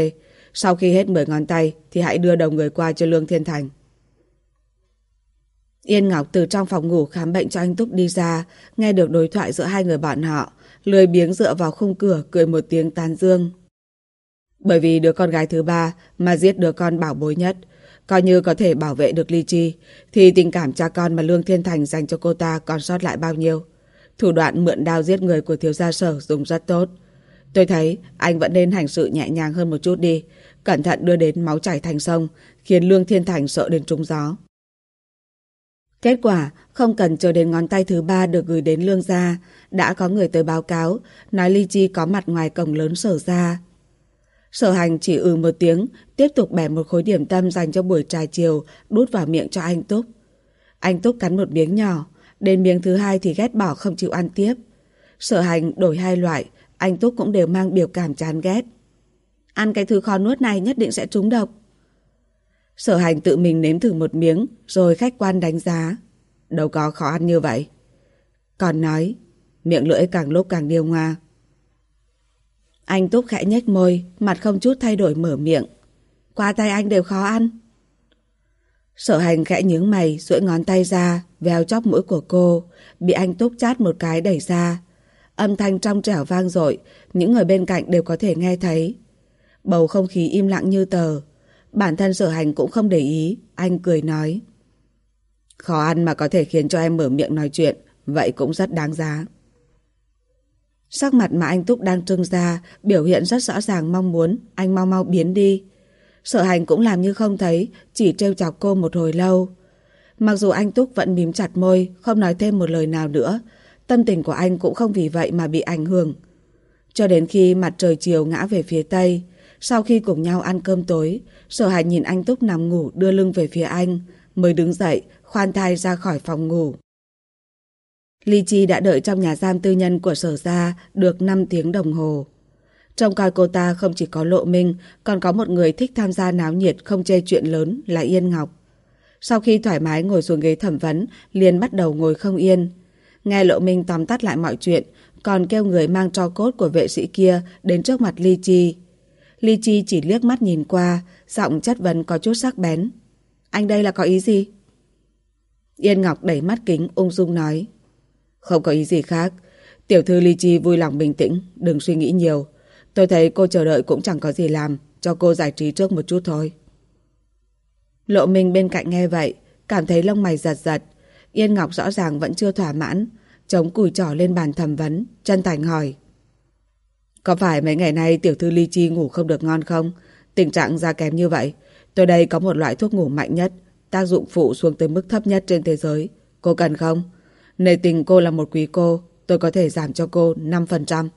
A: Sau khi hết 10 ngón tay thì hãy đưa đầu người qua cho Lương Thiên Thành. Yên Ngọc từ trong phòng ngủ khám bệnh cho anh Túc đi ra, nghe được đối thoại giữa hai người bạn họ, lười biếng dựa vào khung cửa cười một tiếng tan dương. Bởi vì đứa con gái thứ ba mà giết đứa con bảo bối nhất, coi như có thể bảo vệ được Ly Chi, thì tình cảm cha con mà Lương Thiên Thành dành cho cô ta còn sót lại bao nhiêu. Thủ đoạn mượn đao giết người của thiếu gia sở dùng rất tốt. Tôi thấy anh vẫn nên hành sự nhẹ nhàng hơn một chút đi, cẩn thận đưa đến máu chảy thành sông, khiến Lương Thiên Thành sợ đến trúng gió. Kết quả, không cần chờ đến ngón tay thứ ba được gửi đến lương gia, đã có người tới báo cáo, nói Ly Chi có mặt ngoài cổng lớn sở ra. Sở hành chỉ ừ một tiếng, tiếp tục bẻ một khối điểm tâm dành cho buổi trà chiều, đút vào miệng cho anh Túc. Anh Túc cắn một miếng nhỏ, đến miếng thứ hai thì ghét bỏ không chịu ăn tiếp. Sở hành đổi hai loại, anh Túc cũng đều mang biểu cảm chán ghét. Ăn cái thứ khó nuốt này nhất định sẽ trúng độc. Sở hành tự mình nếm thử một miếng, rồi khách quan đánh giá. Đâu có khó ăn như vậy. Còn nói, miệng lưỡi càng lúc càng điêu ngoa. Anh Túc khẽ nhếch môi, mặt không chút thay đổi mở miệng. Qua tay anh đều khó ăn. Sở hành khẽ nhướng mày, duỗi ngón tay ra, vèo chóp mũi của cô, bị anh Túc chát một cái đẩy ra. Âm thanh trong trẻo vang dội, những người bên cạnh đều có thể nghe thấy. Bầu không khí im lặng như tờ. Bản thân sở hành cũng không để ý, anh cười nói. Khó ăn mà có thể khiến cho em mở miệng nói chuyện, vậy cũng rất đáng giá. Sắc mặt mà anh Túc đang trưng ra, biểu hiện rất rõ ràng mong muốn anh mau mau biến đi. Sở hành cũng làm như không thấy, chỉ trêu chọc cô một hồi lâu. Mặc dù anh Túc vẫn mím chặt môi, không nói thêm một lời nào nữa, tâm tình của anh cũng không vì vậy mà bị ảnh hưởng. Cho đến khi mặt trời chiều ngã về phía tây, sau khi cùng nhau ăn cơm tối, sở hành nhìn anh Túc nằm ngủ đưa lưng về phía anh, mới đứng dậy, khoan thai ra khỏi phòng ngủ. Ly Chi đã đợi trong nhà giam tư nhân của sở gia được 5 tiếng đồng hồ. Trong coi cô ta không chỉ có lộ minh, còn có một người thích tham gia náo nhiệt không chê chuyện lớn là Yên Ngọc. Sau khi thoải mái ngồi xuống ghế thẩm vấn, liền bắt đầu ngồi không yên. Nghe lộ minh tóm tắt lại mọi chuyện, còn kêu người mang cho cốt của vệ sĩ kia đến trước mặt Ly Chi. Ly Chi chỉ liếc mắt nhìn qua, giọng chất vấn có chút sắc bén. Anh đây là có ý gì? Yên Ngọc đẩy mắt kính ung dung nói. Không có ý gì khác. Tiểu thư Ly Chi vui lòng bình tĩnh, đừng suy nghĩ nhiều. Tôi thấy cô chờ đợi cũng chẳng có gì làm, cho cô giải trí trước một chút thôi. Lộ Minh bên cạnh nghe vậy, cảm thấy lông mày giật giật. Yên Ngọc rõ ràng vẫn chưa thỏa mãn, chống cùi trỏ lên bàn thẩm vấn, chân thành hỏi. Có phải mấy ngày nay tiểu thư Ly Chi ngủ không được ngon không? Tình trạng da kém như vậy. Tôi đây có một loại thuốc ngủ mạnh nhất, tác dụng phụ xuống tới mức thấp nhất trên thế giới. Cô cần không? Nề tình cô là một quý cô, tôi có thể giảm cho cô 5%.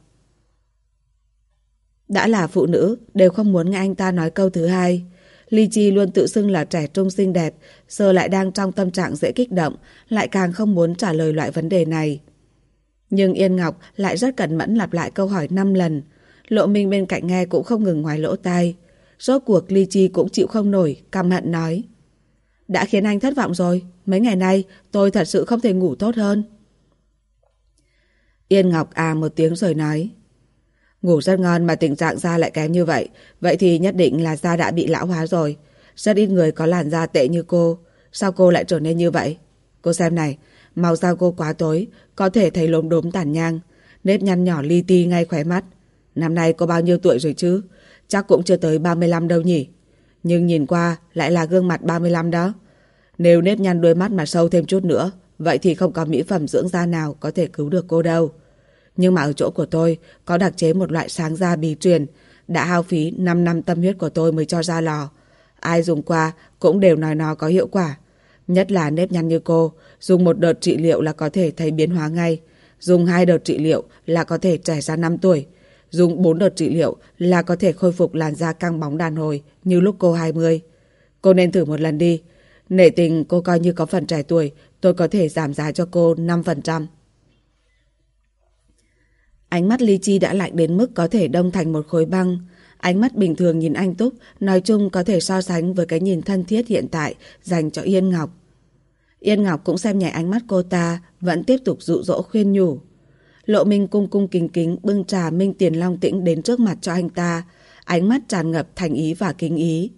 A: Đã là phụ nữ, đều không muốn nghe anh ta nói câu thứ hai. Ly Chi luôn tự xưng là trẻ trung xinh đẹp, giờ lại đang trong tâm trạng dễ kích động, lại càng không muốn trả lời loại vấn đề này. Nhưng Yên Ngọc lại rất cẩn mẫn lặp lại câu hỏi 5 lần. Lộ Minh bên cạnh nghe cũng không ngừng ngoài lỗ tai. Rốt cuộc Ly Chi cũng chịu không nổi, căm hận nói. Đã khiến anh thất vọng rồi, mấy ngày nay tôi thật sự không thể ngủ tốt hơn. Yên Ngọc à một tiếng rồi nói. Ngủ rất ngon mà tình trạng da lại kém như vậy, vậy thì nhất định là da đã bị lão hóa rồi. Rất ít người có làn da tệ như cô, sao cô lại trở nên như vậy? Cô xem này, màu da cô quá tối, có thể thấy lốm đốm tàn nhang, nếp nhăn nhỏ li ti ngay khóe mắt. Năm nay cô bao nhiêu tuổi rồi chứ? Chắc cũng chưa tới 35 đâu nhỉ? Nhưng nhìn qua lại là gương mặt 35 đó. Nếu nếp nhăn đôi mắt mà sâu thêm chút nữa, vậy thì không có mỹ phẩm dưỡng da nào có thể cứu được cô đâu. Nhưng mà ở chỗ của tôi có đặc chế một loại sáng da bí truyền, đã hao phí 5 năm tâm huyết của tôi mới cho ra lò. Ai dùng qua cũng đều nói nó có hiệu quả. Nhất là nếp nhăn như cô, dùng một đợt trị liệu là có thể thấy biến hóa ngay. Dùng hai đợt trị liệu là có thể trẻ ra 5 tuổi. Dùng 4 đợt trị liệu là có thể khôi phục làn da căng bóng đàn hồi như lúc cô 20. Cô nên thử một lần đi. Nể tình cô coi như có phần trẻ tuổi, tôi có thể giảm giá cho cô 5%. Ánh mắt Ly Chi đã lạnh đến mức có thể đông thành một khối băng. Ánh mắt bình thường nhìn anh Túc, nói chung có thể so sánh với cái nhìn thân thiết hiện tại dành cho Yên Ngọc. Yên Ngọc cũng xem nhảy ánh mắt cô ta, vẫn tiếp tục dụ dỗ khuyên nhủ. Lộ Minh cung cung kính kính bưng trà Minh Tiền Long Tĩnh đến trước mặt cho anh ta, ánh mắt tràn ngập thành ý và kính ý.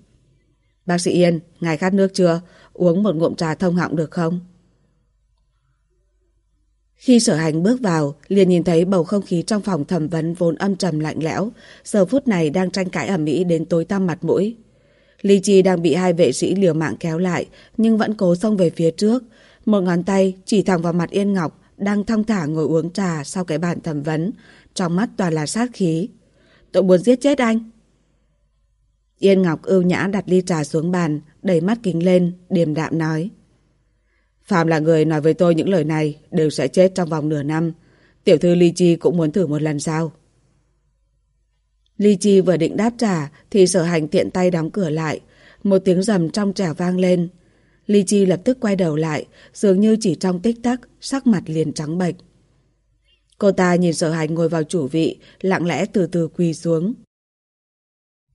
A: Bác sĩ Yên, ngài khát nước chưa? Uống một ngụm trà thông họng được không? Khi sở hành bước vào, liền nhìn thấy bầu không khí trong phòng thẩm vấn vốn âm trầm lạnh lẽo, giờ phút này đang tranh cãi ẩm mỹ đến tối tăm mặt mũi. Ly Chi đang bị hai vệ sĩ liều mạng kéo lại, nhưng vẫn cố xông về phía trước. Một ngón tay chỉ thẳng vào mặt Yên Ngọc, đang thong thả ngồi uống trà sau cái bàn thẩm vấn, trong mắt toàn là sát khí. Tôi muốn giết chết anh. Yên Ngọc ưu nhã đặt ly trà xuống bàn, đẩy mắt kính lên, điềm đạm nói. Phạm là người nói với tôi những lời này đều sẽ chết trong vòng nửa năm. Tiểu thư Ly Chi cũng muốn thử một lần sao? Ly Chi vừa định đáp trả thì sở hành tiện tay đóng cửa lại. Một tiếng rầm trong trẻo vang lên. Ly Chi lập tức quay đầu lại, dường như chỉ trong tích tắc, sắc mặt liền trắng bệch. Cô ta nhìn sở hành ngồi vào chủ vị, lặng lẽ từ từ quỳ xuống.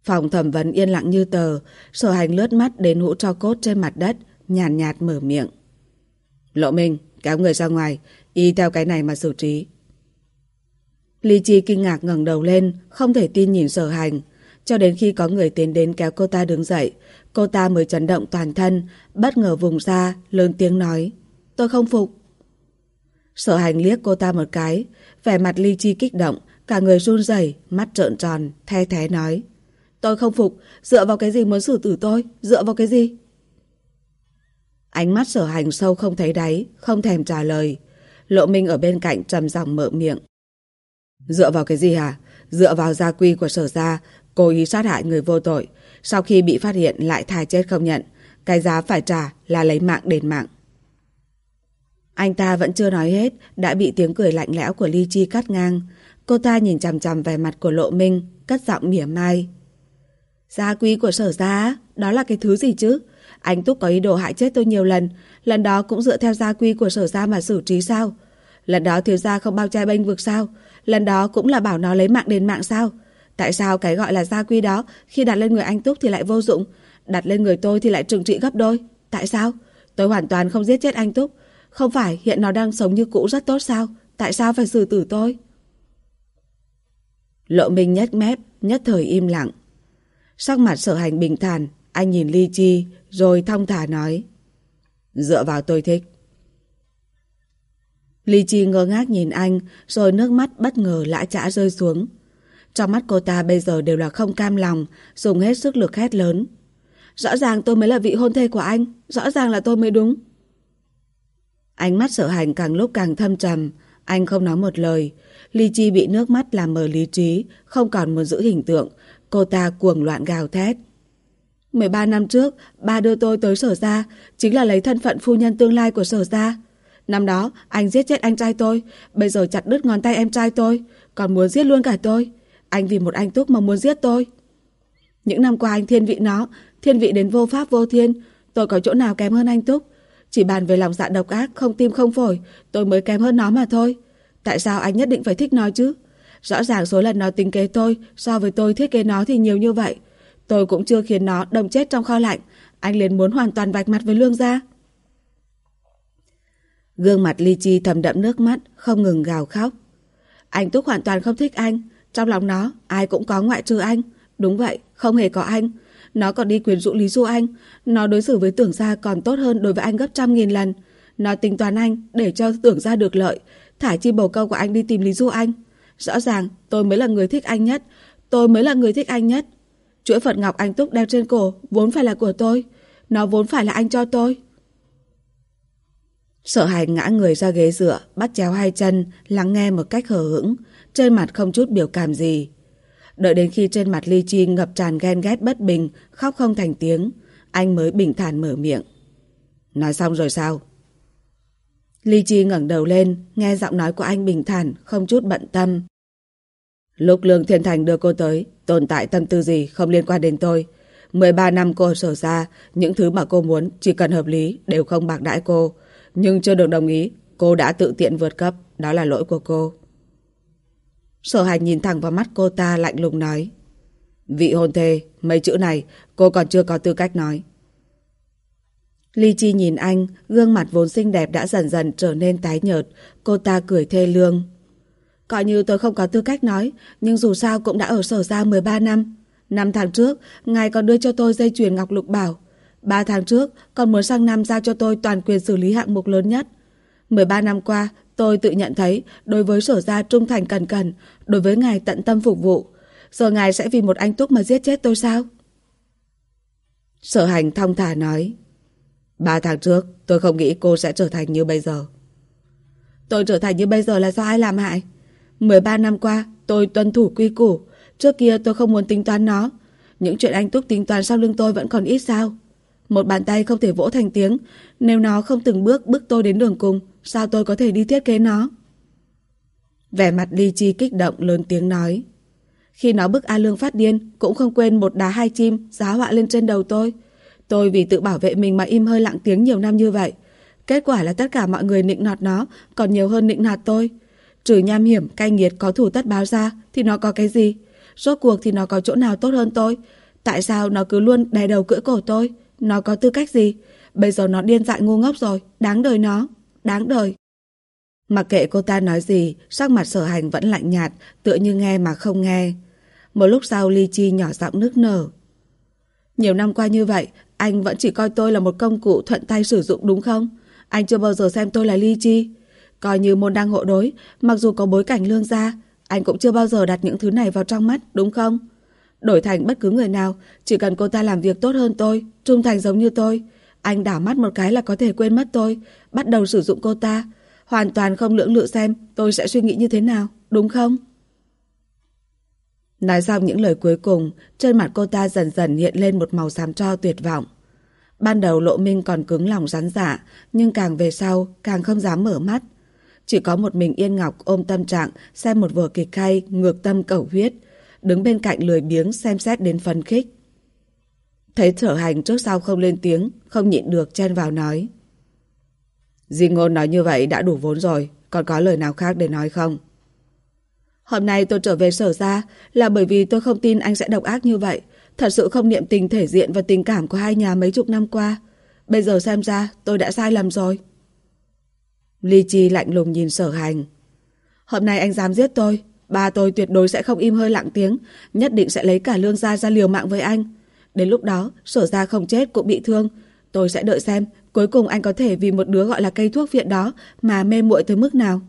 A: Phòng thẩm vấn yên lặng như tờ, sở hành lướt mắt đến hũ cho cốt trên mặt đất, nhàn nhạt, nhạt mở miệng. Lộ Minh, kéo người ra ngoài, y theo cái này mà xử trí. Ly Chi kinh ngạc ngẩng đầu lên, không thể tin nhìn sở hành. Cho đến khi có người tiến đến kéo cô ta đứng dậy, cô ta mới chấn động toàn thân, bất ngờ vùng ra, lớn tiếng nói. Tôi không phục. Sở hành liếc cô ta một cái, vẻ mặt Ly Chi kích động, cả người run rẩy, mắt trợn tròn, the thế nói. Tôi không phục, dựa vào cái gì muốn xử tử tôi, dựa vào cái gì? Ánh mắt sở hành sâu không thấy đáy, không thèm trả lời. Lộ Minh ở bên cạnh trầm giọng mở miệng. Dựa vào cái gì hả? Dựa vào gia quy của sở gia, cố ý sát hại người vô tội. Sau khi bị phát hiện lại thai chết không nhận. Cái giá phải trả là lấy mạng đền mạng. Anh ta vẫn chưa nói hết, đã bị tiếng cười lạnh lẽo của Ly Chi cắt ngang. Cô ta nhìn chằm chằm về mặt của Lộ Minh, cất giọng mỉa mai. Gia quy của sở gia, đó là cái thứ gì chứ? Anh Túc có ý đồ hại chết tôi nhiều lần, lần đó cũng dựa theo gia quy của sở gia mà xử trí sao? Lần đó thiếu gia không bao che bênh vực sao? Lần đó cũng là bảo nó lấy mạng đền mạng sao? Tại sao cái gọi là gia quy đó khi đặt lên người anh Túc thì lại vô dụng, đặt lên người tôi thì lại trừng trị gấp đôi? Tại sao? Tôi hoàn toàn không giết chết anh Túc. Không phải hiện nó đang sống như cũ rất tốt sao? Tại sao phải xử tử tôi? Lộ Minh nhếch mép, nhất thời im lặng. Sắc mặt sở hành bình thản, anh nhìn Ly Chi rồi thong thả nói. Dựa vào tôi thích. Ly Chi ngơ ngác nhìn anh rồi nước mắt bất ngờ lã chã rơi xuống. Trong mắt cô ta bây giờ đều là không cam lòng, dùng hết sức lực hét lớn. Rõ ràng tôi mới là vị hôn thê của anh, rõ ràng là tôi mới đúng. Ánh mắt sợ hành càng lúc càng thâm trầm, anh không nói một lời. Ly Chi bị nước mắt làm mờ lý trí, không còn muốn giữ hình tượng. Cô ta cuồng loạn gào thét. 13 năm trước, ba đưa tôi tới sở gia, chính là lấy thân phận phu nhân tương lai của sở gia. Năm đó, anh giết chết anh trai tôi, bây giờ chặt đứt ngón tay em trai tôi, còn muốn giết luôn cả tôi. Anh vì một anh túc mà muốn giết tôi. Những năm qua anh thiên vị nó, thiên vị đến vô pháp vô thiên, tôi có chỗ nào kém hơn anh túc. Chỉ bàn về lòng dạ độc ác, không tim không phổi, tôi mới kém hơn nó mà thôi. Tại sao anh nhất định phải thích nó chứ? Rõ ràng số lần nó tính kế tôi, so với tôi thiết kế nó thì nhiều như vậy. Tôi cũng chưa khiến nó đâm chết trong kho lạnh, anh liền muốn hoàn toàn vạch mặt với lương gia. Gương mặt Ly Chi thầm đậm nước mắt, không ngừng gào khóc. Anh Túc hoàn toàn không thích anh, trong lòng nó ai cũng có ngoại trừ anh. Đúng vậy, không hề có anh. Nó còn đi quyến rũ Lý Du Anh, nó đối xử với tưởng gia còn tốt hơn đối với anh gấp trăm nghìn lần. Nó tính toán anh để cho tưởng gia được lợi, thả chi bầu câu của anh đi tìm Lý Du Anh. Rõ ràng tôi mới là người thích anh nhất, tôi mới là người thích anh nhất. Chuỗi Phật Ngọc anh Túc đeo trên cổ vốn phải là của tôi, nó vốn phải là anh cho tôi. Sợ hãi ngã người ra ghế dựa, bắt chéo hai chân, lắng nghe một cách hờ hững, trên mặt không chút biểu cảm gì. Đợi đến khi trên mặt Ly Chi ngập tràn ghen ghét bất bình, khóc không thành tiếng, anh mới bình thản mở miệng. Nói xong rồi sao? Ly Chi ngẩng đầu lên, nghe giọng nói của anh bình thản, không chút bận tâm. Lúc Lương Thiên Thành đưa cô tới, tồn tại tâm tư gì không liên quan đến tôi. 13 năm cô sở ra, những thứ mà cô muốn chỉ cần hợp lý đều không bạc đãi cô. Nhưng chưa được đồng ý, cô đã tự tiện vượt cấp, đó là lỗi của cô. Sở hành nhìn thẳng vào mắt cô ta lạnh lùng nói. Vị hôn thê, mấy chữ này cô còn chưa có tư cách nói. Ly Chi nhìn anh, gương mặt vốn xinh đẹp đã dần dần trở nên tái nhợt, cô ta cười thê lương. Coi như tôi không có tư cách nói, nhưng dù sao cũng đã ở sở ra 13 năm. Năm tháng trước, ngài còn đưa cho tôi dây chuyền ngọc lục bảo. Ba tháng trước, còn muốn sang năm giao cho tôi toàn quyền xử lý hạng mục lớn nhất. 13 năm qua, tôi tự nhận thấy đối với sở gia trung thành cần cần, đối với ngài tận tâm phục vụ. Giờ ngài sẽ vì một anh túc mà giết chết tôi sao? Sở hành thong thả nói. Ba tháng trước, tôi không nghĩ cô sẽ trở thành như bây giờ. Tôi trở thành như bây giờ là do ai làm hại? 13 năm qua, tôi tuân thủ quy củ. Trước kia tôi không muốn tính toán nó. Những chuyện anh Túc tính toán sau lưng tôi vẫn còn ít sao? Một bàn tay không thể vỗ thành tiếng, nếu nó không từng bước bước tôi đến đường cùng, sao tôi có thể đi thiết kế nó? Vẻ mặt Ly Chi kích động lớn tiếng nói. Khi nó bức A Lương phát điên, cũng không quên một đá hai chim giá họa lên trên đầu tôi. Tôi vì tự bảo vệ mình mà im hơi lặng tiếng nhiều năm như vậy. Kết quả là tất cả mọi người nịnh nọt nó, còn nhiều hơn nịnh nọt tôi. Trừ nham hiểm, cay nghiệt có thủ tất báo ra, thì nó có cái gì? Rốt cuộc thì nó có chỗ nào tốt hơn tôi? Tại sao nó cứ luôn đè đầu cưỡi cổ tôi? Nó có tư cách gì? Bây giờ nó điên dại ngu ngốc rồi, đáng đời nó, đáng đời. Mặc kệ cô ta nói gì, sắc mặt sở hành vẫn lạnh nhạt, tựa như nghe mà không nghe. Một lúc sau Ly Chi nhỏ giọng nước nở. Nhiều năm qua như vậy, anh vẫn chỉ coi tôi là một công cụ thuận tay sử dụng đúng không? Anh chưa bao giờ xem tôi là Ly Chi. Coi như môn đăng hộ đối, mặc dù có bối cảnh lương gia, anh cũng chưa bao giờ đặt những thứ này vào trong mắt, đúng không? Đổi thành bất cứ người nào, chỉ cần cô ta làm việc tốt hơn tôi, trung thành giống như tôi. Anh đảo mắt một cái là có thể quên mất tôi, bắt đầu sử dụng cô ta. Hoàn toàn không lưỡng lự xem tôi sẽ suy nghĩ như thế nào, đúng không? Nói xong những lời cuối cùng, trên mặt cô ta dần dần hiện lên một màu xám cho tuyệt vọng. Ban đầu Lộ Minh còn cứng lòng rắn dạ, nhưng càng về sau, càng không dám mở mắt. Chỉ có một mình Yên Ngọc ôm tâm trạng xem một vở kịch hay ngược tâm cầu huyết, đứng bên cạnh lười biếng xem xét đến phấn khích. Thấy thở hành trước sau không lên tiếng, không nhịn được chen vào nói. Di ngôn nói như vậy đã đủ vốn rồi, còn có lời nào khác để nói không? Hôm nay tôi trở về sở ra là bởi vì tôi không tin anh sẽ độc ác như vậy. Thật sự không niệm tình thể diện và tình cảm của hai nhà mấy chục năm qua. Bây giờ xem ra tôi đã sai lầm rồi. Ly Chi lạnh lùng nhìn sở hành. Hôm nay anh dám giết tôi. Ba tôi tuyệt đối sẽ không im hơi lặng tiếng. Nhất định sẽ lấy cả lương gia ra liều mạng với anh. Đến lúc đó, sở Gia không chết cũng bị thương. Tôi sẽ đợi xem cuối cùng anh có thể vì một đứa gọi là cây thuốc viện đó mà mê muội tới mức nào.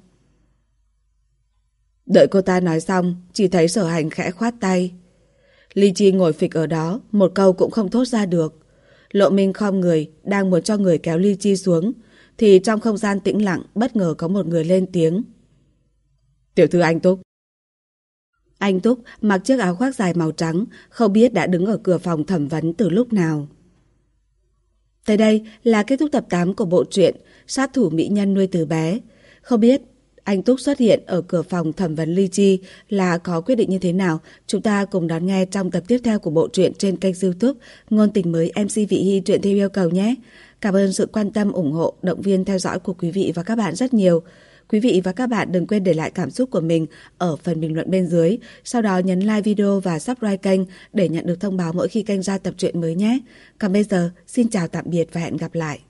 A: Đợi cô ta nói xong, chỉ thấy sở hành khẽ khoát tay. Ly Chi ngồi phịch ở đó, một câu cũng không thốt ra được. Lộ Minh khom người, đang muốn cho người kéo Ly Chi xuống, thì trong không gian tĩnh lặng bất ngờ có một người lên tiếng. Tiểu thư anh Túc. Anh Túc mặc chiếc áo khoác dài màu trắng, không biết đã đứng ở cửa phòng thẩm vấn từ lúc nào. Tới đây là kết thúc tập 8 của bộ truyện Sát thủ mỹ nhân nuôi từ bé. Không biết anh Túc xuất hiện ở cửa phòng thẩm vấn Ly Chi là có quyết định như thế nào? Chúng ta cùng đón nghe trong tập tiếp theo của bộ truyện trên kênh youtube Ngôn tình mới MC Vị Hy truyện theo yêu cầu nhé. Cảm ơn sự quan tâm, ủng hộ, động viên theo dõi của quý vị và các bạn rất nhiều. Quý vị và các bạn đừng quên để lại cảm xúc của mình ở phần bình luận bên dưới. Sau đó nhấn like video và subscribe kênh để nhận được thông báo mỗi khi kênh ra tập truyện mới nhé. Còn bây giờ, xin chào tạm biệt và hẹn gặp lại.